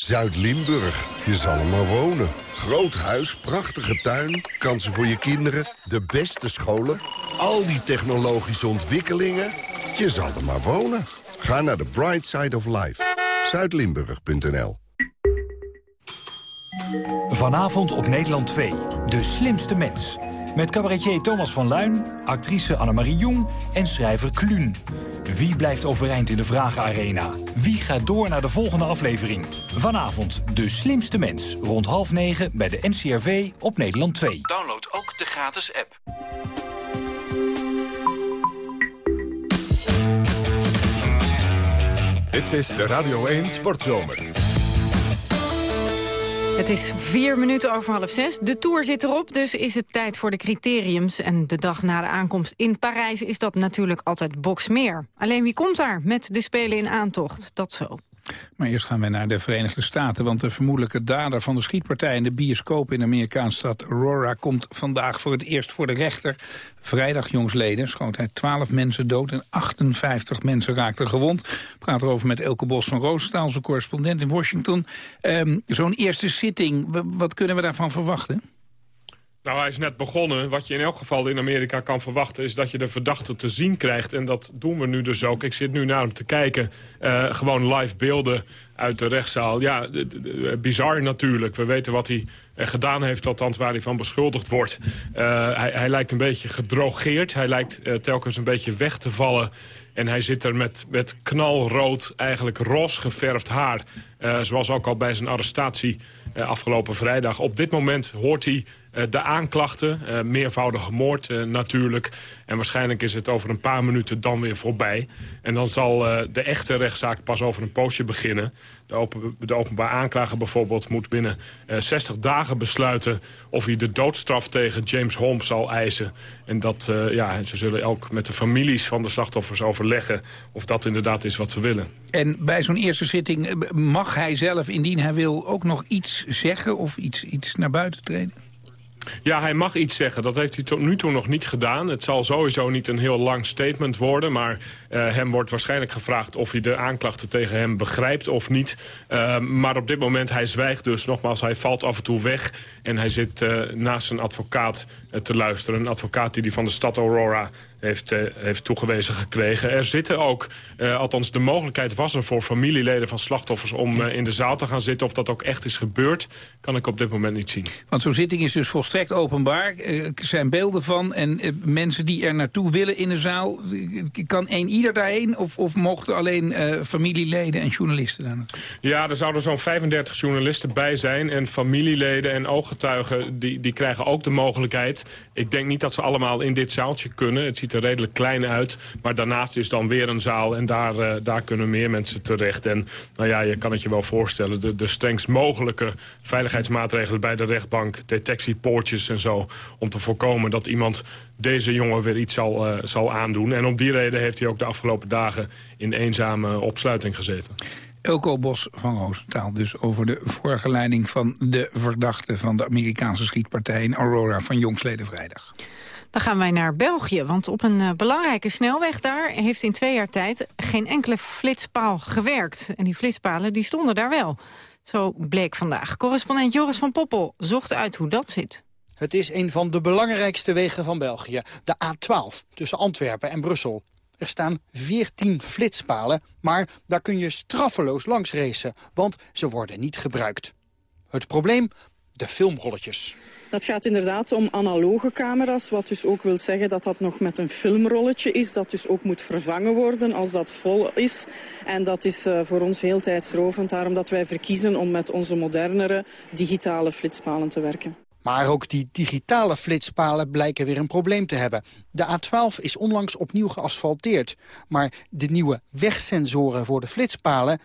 Zuid-Limburg, je zal er maar wonen. Groot huis, prachtige tuin, kansen voor je kinderen, de beste scholen... al die technologische ontwikkelingen, je zal er maar wonen. Ga naar de Bright Side of Life. Zuidlimburg.nl Vanavond op Nederland 2, De Slimste Mens. Met cabaretier Thomas van Luin, actrice Annemarie Jong en schrijver Kluun. Wie blijft overeind in de Vragenarena? Wie gaat door naar de volgende aflevering? Vanavond De Slimste Mens, rond half negen bij de NCRV op Nederland 2. Download ook de gratis app. Dit is de Radio 1 Sportzomer. Het is vier minuten over half zes. De Tour zit erop, dus is het tijd voor de criteriums. En de dag na de aankomst in Parijs is dat natuurlijk altijd boksmeer. Alleen wie komt daar met de Spelen in aantocht? Dat zo. Maar eerst gaan we naar de Verenigde Staten, want de vermoedelijke dader van de schietpartij in de bioscoop in de Amerikaanse stad Aurora komt vandaag voor het eerst voor de rechter. Vrijdag jongsleden schoot hij 12 mensen dood en 58 mensen raakten gewond. Praat erover met Elke Bos van Roosendaal, onze correspondent in Washington. Ehm, Zo'n eerste zitting, wat kunnen we daarvan verwachten? Nou, hij is net begonnen. Wat je in elk geval in Amerika kan verwachten... is dat je de verdachte te zien krijgt. En dat doen we nu dus ook. Ik zit nu naar hem te kijken. Uh, gewoon live beelden uit de rechtszaal. Ja, bizar natuurlijk. We weten wat hij gedaan heeft, althans waar hij van beschuldigd wordt. Uh, hij, hij, lijkt een beetje gedrogeerd. Hij lijkt telkens een beetje weg te vallen. En hij zit er met, met knalrood, eigenlijk roze geverfd haar. Zoals ook al bij zijn arrestatie afgelopen vrijdag. Op dit moment hoort hij eh, de aanklachten, uh, meervoudige moord uh, natuurlijk. En waarschijnlijk is het over een paar minuten dan weer voorbij. En dan zal de echte rechtszaak pas over een poosje beginnen. De, open, openbaar aanklager bijvoorbeeld moet binnen 60 dagen besluiten... of hij de doodstraf tegen James Holmes zal eisen. En dat, ja, ze zullen ook met de families van de slachtoffers overleggen... of dat inderdaad is wat ze willen. En bij zo'n eerste zitting mag hij zelf, indien hij wil, ook nog iets zeggen... of iets, iets naar buiten treden? Ja, hij mag iets zeggen. Dat heeft hij tot nu toe nog niet gedaan. Het zal sowieso niet een heel lang statement worden. Maar uh, hem wordt waarschijnlijk gevraagd of hij de aanklachten tegen hem begrijpt of niet. Uh, maar op dit moment, hij zwijgt dus. Nogmaals, hij valt af en toe weg. En hij zit uh, naast zijn advocaat te luisteren. Een advocaat die hij van de stad Aurora heeft, uh, heeft toegewezen gekregen. Er zitten ook, uh, althans de mogelijkheid was er voor familieleden van slachtoffers... om uh, in de zaal te gaan zitten. Of dat ook echt is gebeurd, kan ik op dit moment niet zien. Want zo'n zitting is dus volstrekt openbaar. Er zijn beelden van en mensen die er naartoe willen in de zaal... kan één ieder daarheen of, of mochten alleen familieleden en journalisten daar naartoe? Ja, er zouden zo'n 35 journalisten bij zijn. En familieleden en ooggetuigen die, die krijgen ook de mogelijkheid. Ik denk niet dat ze allemaal in dit zaaltje kunnen. Het ziet er redelijk klein uit. Maar daarnaast is dan weer een zaal en daar, uh, daar kunnen meer mensen terecht. En nou ja, je kan het je wel voorstellen. De, de strengst mogelijke veiligheidsmaatregelen bij de rechtbank. Detectiepoortjes en zo. Om te voorkomen dat iemand deze jongen weer iets zal, uh, zal aandoen. En om die reden heeft hij ook de afgelopen dagen in eenzame opsluiting gezeten. Elko Bos van Roosentaal dus over de voorgeleiding van de verdachte van de Amerikaanse schietpartij in Aurora van jongsleden vrijdag. Dan gaan wij naar België, want op een uh, belangrijke snelweg daar... heeft in twee jaar tijd geen enkele flitspaal gewerkt. En die flitspalen die stonden daar wel. Zo bleek vandaag. Correspondent Joris van Poppel zocht uit hoe dat zit. Het is een van de belangrijkste wegen van België. De A12, tussen Antwerpen en Brussel. Er staan 14 flitspalen, maar daar kun je straffeloos langs racen, want ze worden niet gebruikt. Het probleem? De filmrolletjes. Dat gaat inderdaad om analoge camera's, wat dus ook wil zeggen dat dat nog met een filmrolletje is, dat dus ook moet vervangen worden als dat vol is. En dat is uh, voor ons heel tijdsrovend, daarom dat wij verkiezen om met onze modernere digitale flitspalen te werken. Maar ook die digitale flitspalen blijken weer een probleem te hebben. De A12 is onlangs opnieuw geasfalteerd. Maar de nieuwe wegsensoren voor de flitspalen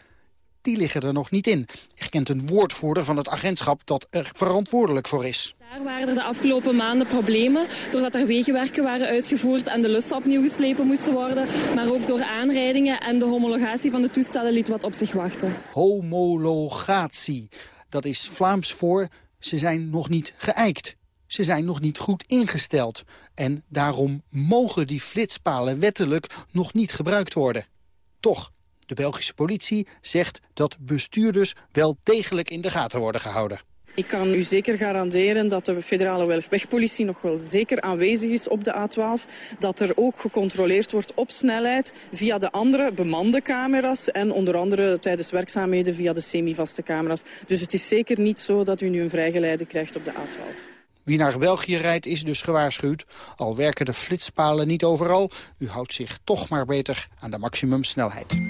die liggen er nog niet in. Erkent een woordvoerder van het agentschap dat er verantwoordelijk voor is. Daar waren er de afgelopen maanden problemen, doordat er wegenwerken waren uitgevoerd en de lussen opnieuw geslepen moesten worden. Maar ook door aanrijdingen en de homologatie van de toestellen liet wat op zich wachten. Homologatie, dat is Vlaams voor ze zijn nog niet geëikt. Ze zijn nog niet goed ingesteld. En daarom mogen die flitspalen wettelijk nog niet gebruikt worden. Toch, de Belgische politie zegt dat bestuurders wel degelijk in de gaten worden gehouden. Ik kan u zeker garanderen dat de federale wegpolitie nog wel zeker aanwezig is op de A12. Dat er ook gecontroleerd wordt op snelheid via de andere bemande camera's. En onder andere tijdens werkzaamheden via de semi-vaste camera's. Dus het is zeker niet zo dat u nu een vrijgeleide krijgt op de A12. Wie naar België rijdt is dus gewaarschuwd. Al werken de flitspalen niet overal, u houdt zich toch maar beter aan de maximumsnelheid.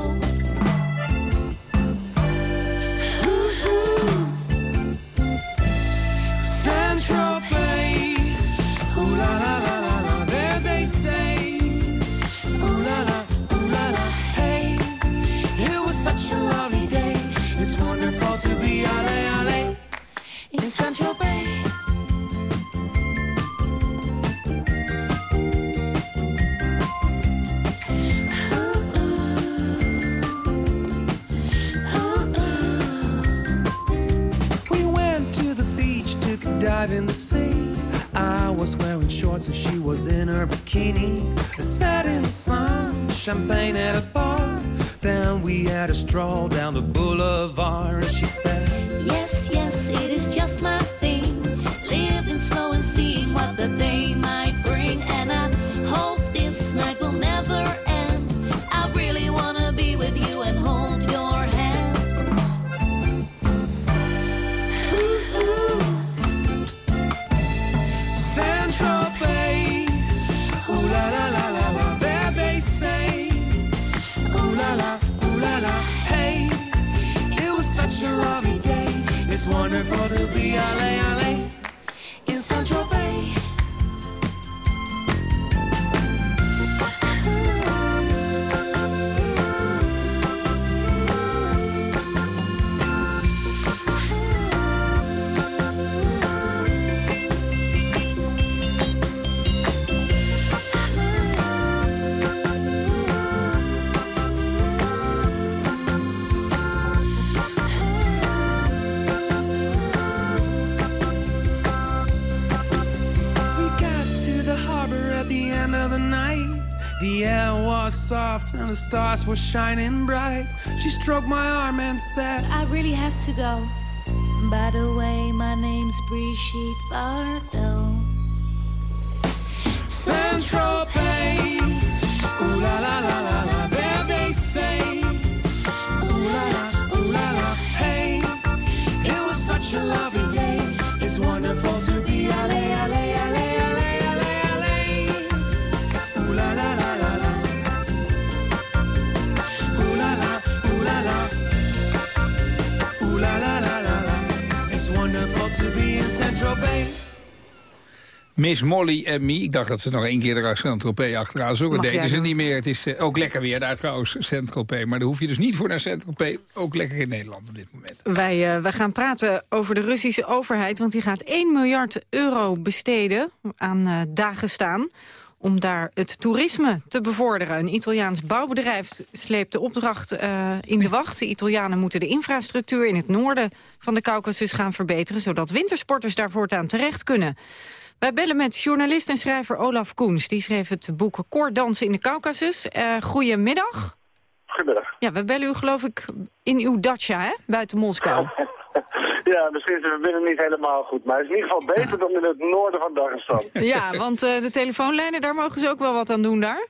Champagne the end of the night. The air was soft and the stars were shining bright. She stroked my arm and said, I really have to go. By the way, my name's Brigitte Bardot. Central Bay. Ooh la la la la la, there they say. Ooh la la, ooh la la, hey. It was such a lovely day. It's wonderful to be ale Miss Molly en Me. Ik dacht dat ze nog één keer de Saint-Tropez achteraan zoeken. Mag deden ze doen. niet meer. Het is eh, ook lekker weer daar trouwens, Saint-Tropez. Maar daar hoef je dus niet voor naar Saint-Tropez. Ook lekker in Nederland op dit moment. Wij, eh, wij gaan praten over de Russische overheid, want die gaat 1 miljard euro besteden aan eh Dagestaan om daar het toerisme te bevorderen. Een Italiaans bouwbedrijf sleept de opdracht eh, in de wacht. De Italianen moeten de infrastructuur in het noorden van de Caucasus gaan verbeteren... zodat wintersporters daar voortaan terecht kunnen. Wij bellen met journalist en schrijver Olaf Koens. Die schreef het boek Koorddansen in de Caucasus. Eh goedemiddag. Goedemiddag. Ja, we bellen u geloof ik in uw dacha, hè? Buiten Moskou. Ja, misschien is de verbinding niet helemaal goed, maar het is in ieder geval beter dan in het noorden van Dagestan. Ja, want eh, de telefoonlijnen, daar mogen ze ook wel wat aan doen daar.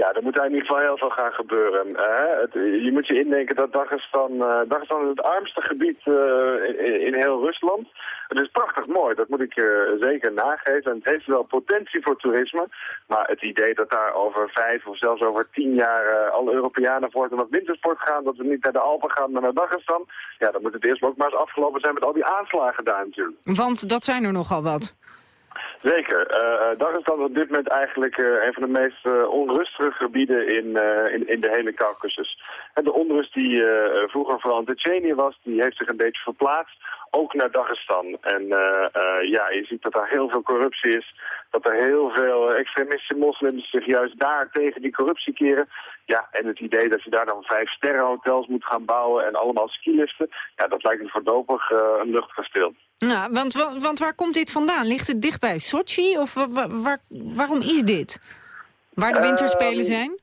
Ja, er moet in ieder geval heel veel gaan gebeuren. Eh, het, je moet je indenken dat Dagestan, eh, Dagestan is het armste gebied eh, in, heel Rusland. Het is prachtig mooi, dat moet ik zeker nageven. En het heeft wel potentie voor toerisme. Maar het idee dat daar over vijf of zelfs over tien jaar alle Europeanen voortaan op wintersport gaan, dat we niet naar de Alpen gaan, maar naar Dagestan. Ja, dan moet het eerst ook maar eens afgelopen zijn met al die aanslagen daar natuurlijk. Want dat zijn er nogal wat. Zeker. Uh, Dagestan is op dit moment eigenlijk uh, een van de meest onrustige gebieden in, in, in, de hele Caucasus. En de onrust die vroeger vooral in Tsjetsjenië was, die heeft zich een beetje verplaatst, ook naar Dagestan. En ja, je ziet dat er heel veel corruptie is, dat er heel veel extremistische moslims zich juist daar tegen die corruptie keren. Ja, en het idee dat je daar dan vijf sterrenhotels moet gaan bouwen en allemaal skiliften, ja, dat lijkt me voorlopig een luchtkasteel. Ja, want, want waar komt dit vandaan? Ligt het dicht bij Sochi? Of waar, waar, waarom is dit? Waar de winterspelen zijn?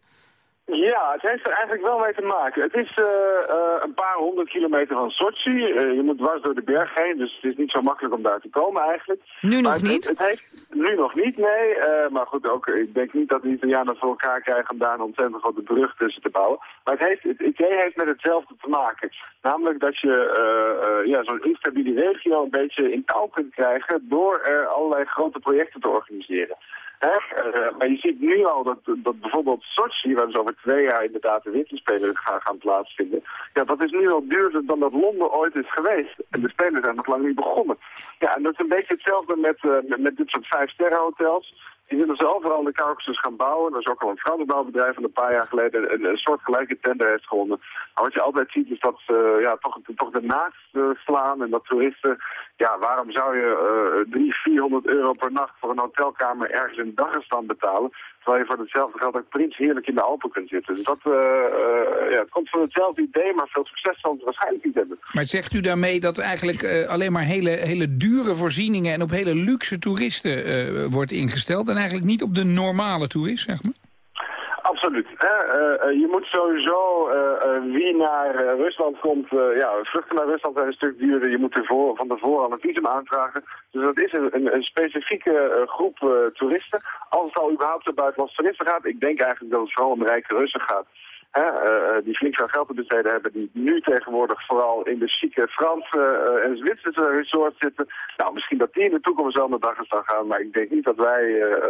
Ja, het heeft er eigenlijk wel mee te maken. Het is uh, uh, een paar honderd kilometer van Sochi. Uh, je moet dwars door de berg heen, dus het is niet zo makkelijk om daar te komen eigenlijk. Nu nog het, niet? Het, heeft, nu nog niet, nee. maar goed, ook, ik denk niet dat de Italianen voor elkaar krijgen om daar een ontzettend grote brug tussen te bouwen. Maar het, heeft, het idee heeft met hetzelfde te maken. Namelijk dat je ja, zo'n instabiele regio een beetje in touw kunt krijgen door er allerlei grote projecten te organiseren. Uh, maar je ziet nu al dat, dat bijvoorbeeld Sochi, waar dus over twee jaar inderdaad de winterspelen gaan, gaan plaatsvinden, ja, dat is nu al duurder dan dat Londen ooit is geweest. En de spelen zijn nog lang niet begonnen. Ja, en dat is een beetje hetzelfde met, uh, met, dit soort vijf-sterren-hotels. Die willen ze overal de Caucasus gaan bouwen. Dat is ook al een vrouwenbouwbedrijf van een paar jaar geleden een, een soort gelijke tender heeft gewonnen. Maar wat je altijd ziet is dat ze ja, toch, toch ernaast uh, slaan en dat toeristen... Ja, waarom zou je uh, 300, 400 euro per nacht voor een hotelkamer ergens in Dagestan betalen? Terwijl je voor hetzelfde geld ook prins heerlijk in de Alpen kunt zitten. Dus dat eh, eh, ja, komt van hetzelfde idee, maar veel succes zal het waarschijnlijk niet hebben. Maar zegt u daarmee dat eigenlijk eh, alleen maar hele, hele dure voorzieningen... en op hele luxe toeristen wordt ingesteld... en eigenlijk niet op de normale toerist, zeg maar? Absoluut. Eh, eh, je moet sowieso, eh, wie naar Rusland komt, ja, vluchten naar Rusland zijn een stuk duurder. Je moet ervoor, van tevoren al een visum aanvragen. Dus dat is een, een, specifieke groep toeristen. Als het al überhaupt om buitenlandse toeristen gaat, ik denk eigenlijk dat het vooral om rijke Russen gaat. Eh, eh, die flink veel geld te besteden hebben, die nu tegenwoordig vooral in de chique Franse eh, en Zwitserse resorts zitten. Nou, misschien dat die in de toekomst wel naar Dagestan gaan, maar ik denk niet dat wij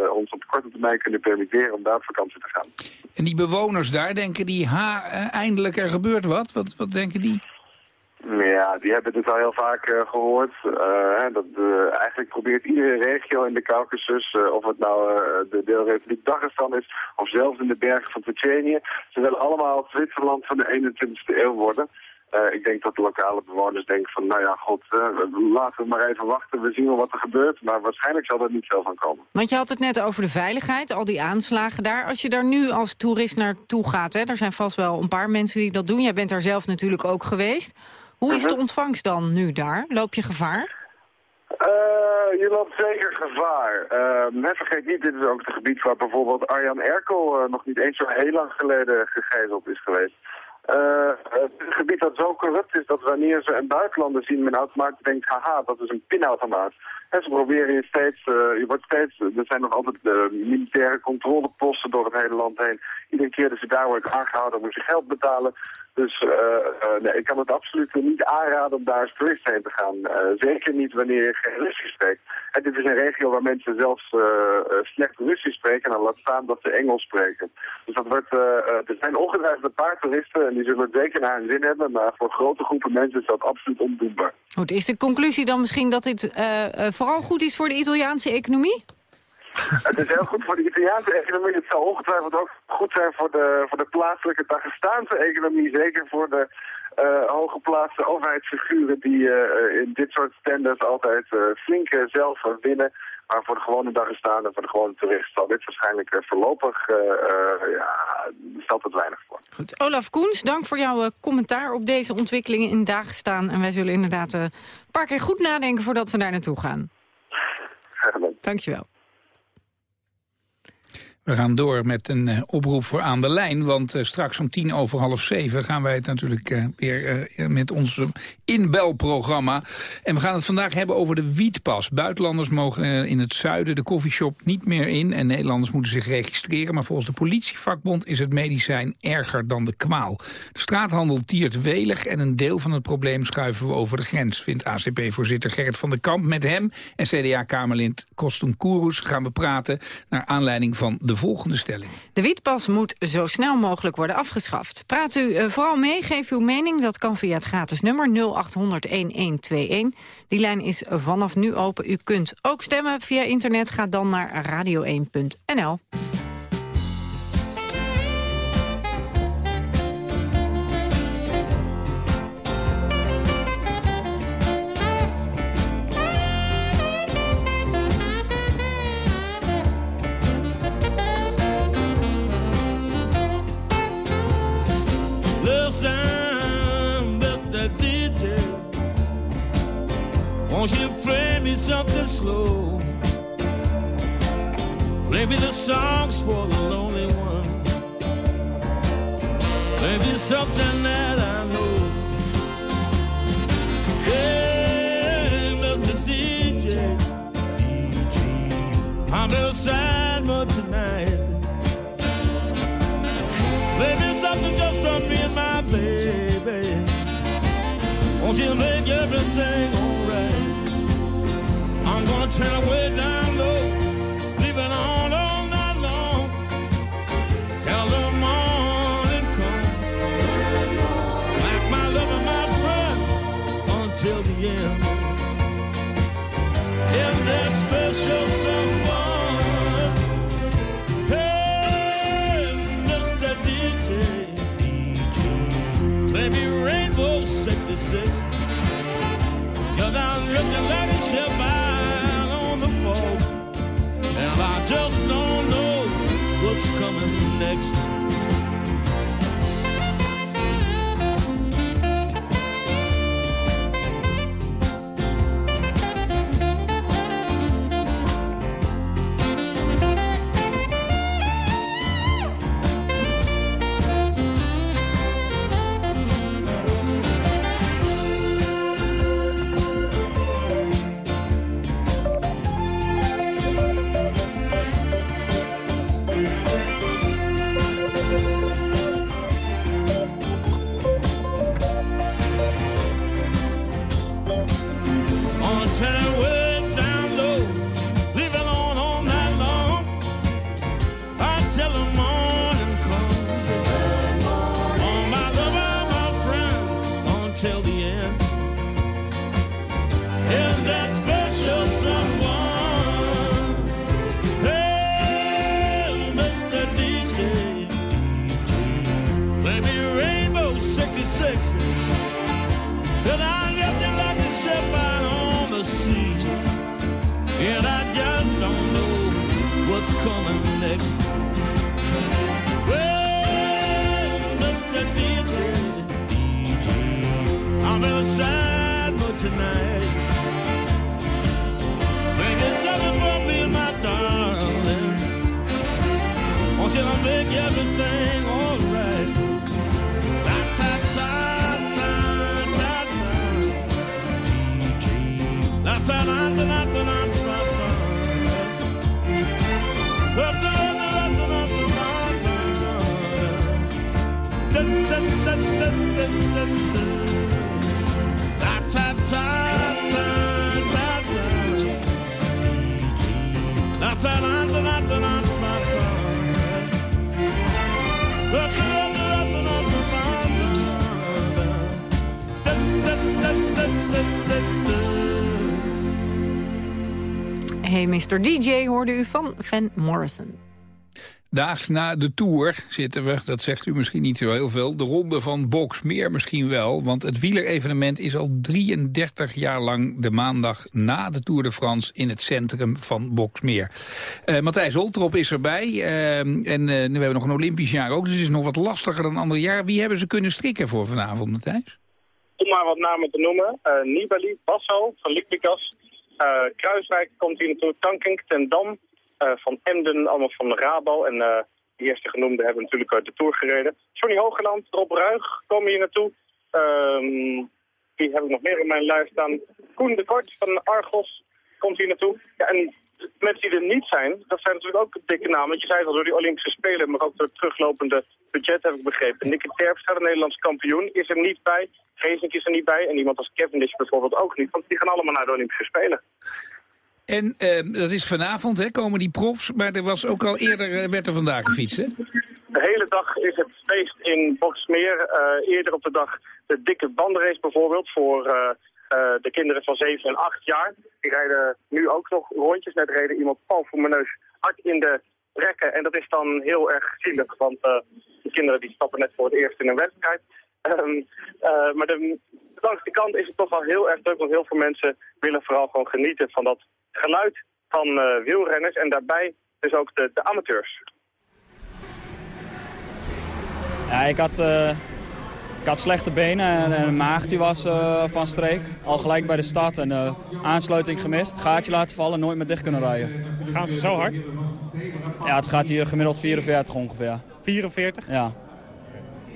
ons op korte termijn kunnen permitteren om daar op vakantie te gaan. En die bewoners daar denken die, ha, eindelijk er gebeurt wat. Wat, wat denken die? Ja, die hebben dit al heel vaak eh, gehoord. Eh, dat, eh, eigenlijk probeert iedere regio in de Caucasus, of het nou de deelrepubliek Dagestan is, of zelfs in de bergen van Tsjetsjenië, ze willen allemaal het Zwitserland van de 21ste eeuw worden. Ik denk dat de lokale bewoners denken van, nou ja, god, laten we maar even wachten, we zien wel wat er gebeurt. Maar waarschijnlijk zal er niet veel van komen. Want je had het net over de veiligheid, al die aanslagen daar. Als je daar nu als toerist naartoe gaat, hè, er zijn vast wel een paar mensen die dat doen. Jij bent daar zelf natuurlijk ook geweest. Hoe is de ontvangst dan nu daar? Loop je gevaar? Eh, je loopt zeker gevaar. Uh, vergeet niet, dit is ook het gebied waar bijvoorbeeld Arjan Erkel eh, nog niet eens zo heel lang geleden gegijzeld is geweest. Eh, het een gebied dat zo corrupt is dat wanneer ze een buitenlander zien, men automatisch denkt, haha, dat is een pinautomaat. En ze proberen je steeds, je wordt steeds, er zijn nog altijd militaire controleposten door het hele land heen. Iedere keer dat je daar wordt aangehouden, moet je geld betalen. Dus uh, uh, nee, ik kan het absoluut niet aanraden om daar als toerist heen te gaan. Uh, zeker niet wanneer je geen Russisch spreekt. En dit is een regio waar mensen zelfs slecht Russisch spreken en dan laat staan dat ze Engels spreken. Dus dat wordt, er zijn ongetwijfeld een paar toeristen en die zullen het zeker naar hun zin hebben. Maar voor grote groepen mensen is dat absoluut ondoenbaar. Goed, is de conclusie dan misschien dat dit vooral goed is voor de Italiaanse economie? Het is heel goed voor de Italiaanse economie. Het zal ongetwijfeld ook goed zijn voor de, voor de plaatselijke Dagestaanse economie. Zeker voor de uh, hooggeplaatste overheidsfiguren die uh, in dit soort standards altijd uh, flink zelf winnen. Maar voor de gewone Dagestanen, voor de gewone toerist zal dit waarschijnlijk voorlopig ja, stelt het weinig voor. Goed. Olaf Koens, dank voor jouw commentaar op deze ontwikkelingen in Dagestaan. En wij zullen inderdaad een paar keer goed nadenken voordat we daar naartoe gaan. Dankjewel. We gaan door met een uh, oproep voor aan de lijn. Want uh, straks om tien over half zeven gaan wij het natuurlijk uh, weer met ons inbelprogramma. En we gaan het vandaag hebben over de wietpas. Buitenlanders mogen in het zuiden de koffieshop niet meer in. En Nederlanders moeten zich registreren. Maar volgens de politievakbond is het medicijn erger dan de kwaal. De straathandel tiert welig. En een deel van het probleem schuiven we over de grens. Vindt ACP-voorzitter Gerrit van der Kamp. Met hem en CDA-kamerlid Kostum Kourous gaan we praten. Naar aanleiding van de de volgende stelling. De wietpas moet zo snel mogelijk worden afgeschaft. Praat u uh, vooral mee, geef uw mening. Dat kan via het gratis nummer 0800-1121. Die lijn is vanaf nu open. U kunt ook stemmen via internet. Ga dan naar radio1.nl. Play me the songs for the lonely one. Play me something that I know. Hey, Mr. DJ, DJ, I'm real sad but tonight. Play me something just from me and my baby. Won't you make everything alright? I'm gonna turn away down until the end. If that special someone, hey, Mr. DJ, baby Rainbow 66. And I left you like a ship out on the sea. And I You to make everything alright. Ta ta ta ta ta ta. Ta ta ta ta ta. Ta ta ta ta ta ta ta. Hey Mr. DJ hoorde u van Van Morrison. Daags na de Tour zitten we, dat zegt u misschien niet zo heel veel... de ronde van Boksmeer misschien wel... want het wielerevenement is al 33 jaar lang de maandag na de Tour de France... in het centrum van Boksmeer. Eh Matthijs Holtrop is erbij eh, en eh, we hebben nog een Olympisch jaar ook... dus het is nog wat lastiger dan andere jaar. Wie hebben ze kunnen strikken voor vanavond, Matthijs? Om maar wat namen te noemen. eh Nibali, Basso van Liquigas. eh Kruiswijk komt hier naartoe. Tankink, Ten Dam, eh, van Emden, allemaal van de Rabo. En de eerste genoemde hebben natuurlijk uit de Tour gereden. Johnny Hogeland, Rob Ruig komen hier naartoe. Ehm, die heb ik nog meer in mijn lijst staan. Koen de Kort van Argos komt hier naartoe. Ja, en mensen die er niet zijn, dat zijn natuurlijk ook dikke namen. Want je zei het al, door die Olympische Spelen, maar ook door het teruglopende budget heb ik begrepen. Nicky Terpstra, de Nederlandse kampioen, is er niet bij. Geesink is er niet bij. En iemand als Cavendish bijvoorbeeld ook niet. Want die gaan allemaal naar de Olympische Spelen. En eh, dat is vanavond, hè, komen die profs. Maar er was ook al eerder, eh, werd er vandaag gefietst, hè? De hele dag is het feest in Boksmeer. Eh, eerder op de dag de dikke bandenrace bijvoorbeeld voor eh, de kinderen van 7 en 8 jaar. Die rijden nu ook nog rondjes. Net reden iemand pal voor mijn neus hard in de rekken. En dat is dan heel erg zielig, want eh, de kinderen die stappen net voor het eerst in een wedstrijd. Ehm, eh, maar de, langs de kant is het toch wel heel erg druk, want heel veel mensen willen vooral gewoon genieten van dat geluid van wielrenners. En daarbij dus ook de, de amateurs. Ja, ik had, ik had slechte benen en, en de maag die was eh, van streek. Al gelijk bij de start en de aansluiting gemist. Gaatje laten vallen, nooit meer dicht kunnen rijden. Gaan ze zo hard? Ja, het gaat hier gemiddeld 44 ongeveer. 44? Ja.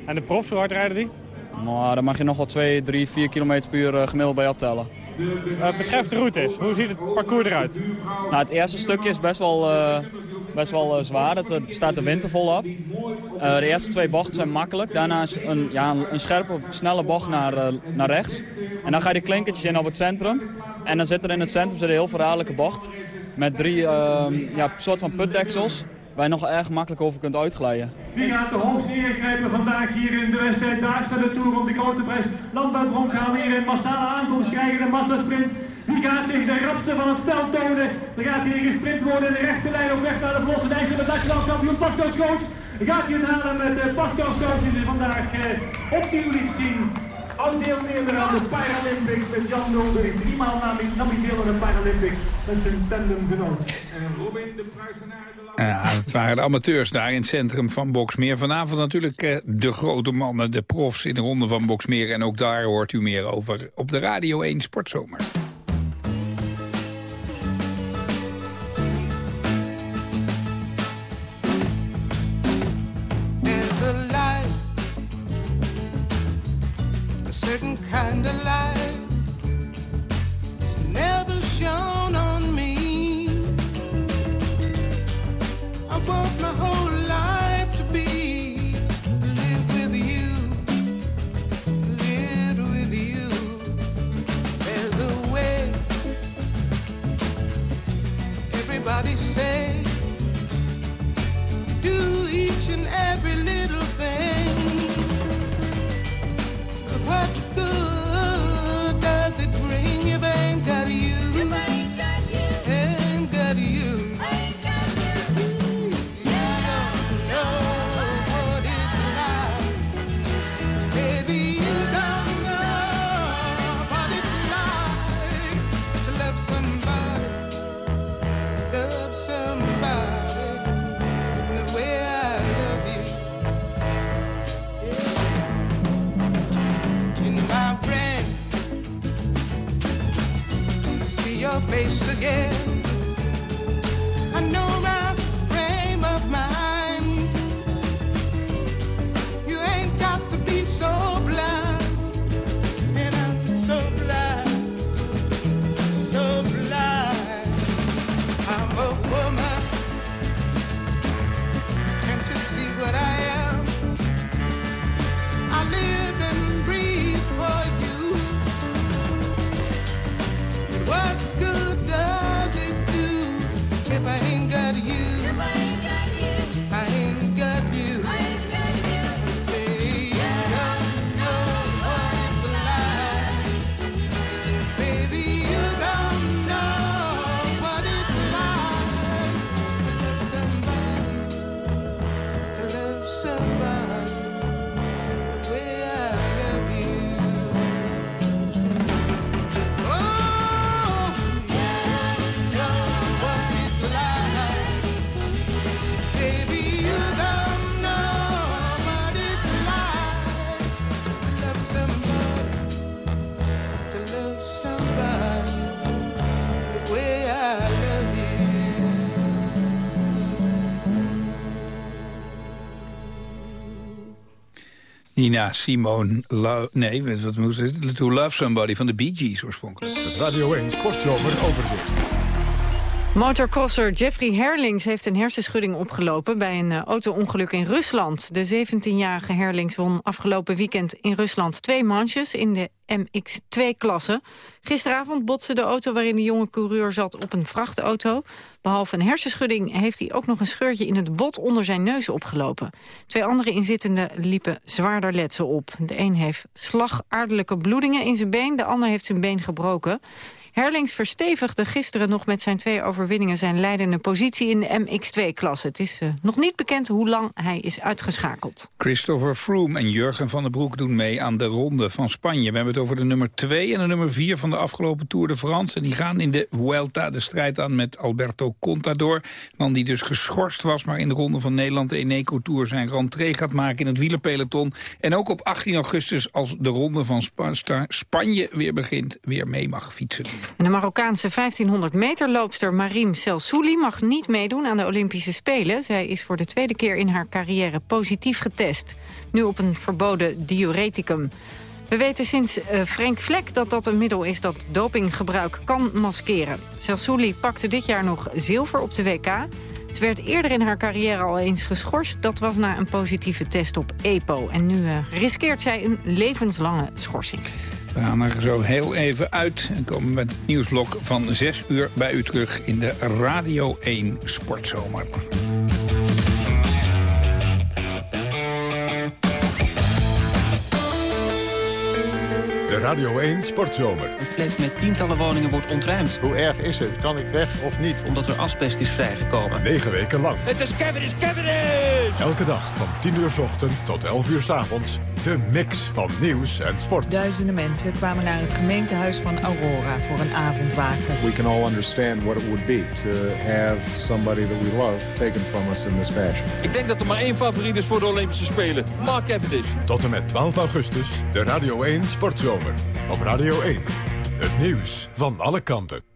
En de profs, hoe hard rijden die? Maar dan mag je nog wel 2, 3, 4 km per uur eh, gemiddeld bij optellen. Uh, beschrijf de route eens. Hoe ziet het parcours eruit? Nou, het eerste stukje is best wel, eh, best wel eh, zwaar. Het, staat de winter volop. De eerste twee bochten zijn makkelijk. Daarna is een, ja, een, scherpe, snelle bocht naar, naar rechts. En dan ga je de klinkertjes in op het centrum. En dan zit er in het centrum zit een heel verraderlijke bocht. Met drie ehm, ja, soort van putdeksels. Waar je nog erg makkelijk over kunt uitglijden. Wie gaat de hoogste ingrijpen vandaag hier in de wedstrijd Daagse de Tour om de grote prijs? Landbouwbronk gaan weer een massale aankomst krijgen, een massasprint. Wie gaat zich de rapste van het stel tonen? Er gaat hier gesprint worden in de rechte lijn op weg naar de verlosse lijst met nationaal kampioen Pascal Schoots. Gaat hij het halen met uh, Pascal Schoots die zich vandaag uh, opnieuw liet zien. Oud deelnemer aan de Paralympics met Jan Nolberg. Driemaal nabideel aan de Paralympics met zijn tandemgenoot. En Robin de Pruisenaar. Ja, dat waren de amateurs daar in het centrum van Boksmeer. Vanavond natuurlijk eh, de grote mannen, de profs in de ronde van Boksmeer. En ook daar hoort u meer over op de Radio 1 Sportzomer. Nina Simone, Lo nee, wat moest het? To Love Somebody van de Bee Gees oorspronkelijk. Het Radio 1 Sportzomer overzicht. Motorcrosser Jeffrey Herlings heeft een hersenschudding opgelopen bij een eh, auto-ongeluk in Rusland. De 17-jarige Herlings won afgelopen weekend in Rusland twee manches in de MX2-klasse. Gisteravond botste de auto waarin de jonge coureur zat op een vrachtauto. Behalve een hersenschudding heeft hij ook nog een scheurtje in het bot onder zijn neus opgelopen. Twee andere inzittenden liepen zwaarder letsel op. De een heeft slagaardelijke bloedingen in zijn been, de ander heeft zijn been gebroken. Herlings verstevigde gisteren nog met zijn twee overwinningen... zijn leidende positie in de MX2-klasse. Het is uh, nog niet bekend hoe lang hij is uitgeschakeld. Christopher Froome en Jurgen van den Broek doen mee aan de Ronde van Spanje. We hebben over de nummer 2 en de nummer 4 van de afgelopen Tour de France. En die gaan in de Vuelta de strijd aan met Alberto Contador. Man die dus geschorst was, maar in de Ronde van Nederland... de Eneco Tour zijn rentree gaat maken in het wielerpeloton. En ook op 18 augustus, als de Ronde van Spa Spanje weer begint... weer mee mag fietsen. En de Marokkaanse 1500 meter loopster Marim Selsouli mag niet meedoen aan de Olympische Spelen. Zij is voor de tweede keer in haar carrière positief getest. Nu op een verboden diureticum. We weten sinds uh, Frank Vlek dat dat een middel is dat dopinggebruik kan maskeren. Selsouli pakte dit jaar nog zilver op de WK. Ze werd eerder in haar carrière al eens geschorst. Dat was na een positieve test op EPO. En nu uh, riskeert zij een levenslange schorsing. We gaan er zo heel even uit en komen met het nieuwsblok van 6 uur bij u terug in de Radio 1 Sportzomer. De Radio 1 Sportzomer. Een flat met tientallen woningen wordt ontruimd. Hoe erg is het? Kan ik weg of niet? Omdat er asbest is vrijgekomen. Negen weken lang. Het is Kevin, is Kevin is! Elke dag van 10 uur s ochtends tot 11 uur s avonds. De mix van nieuws en sport. Duizenden mensen kwamen naar het gemeentehuis van Aurora voor een avondwaken. We can all understand what it would be to have somebody that we love taken from us in this fashion. Ik denk dat er maar één favoriet is voor de Olympische Spelen. Mark Cavendish. Tot en met 12 augustus, de Radio 1 Sportzomer. Op Radio 1. Het nieuws van alle kanten.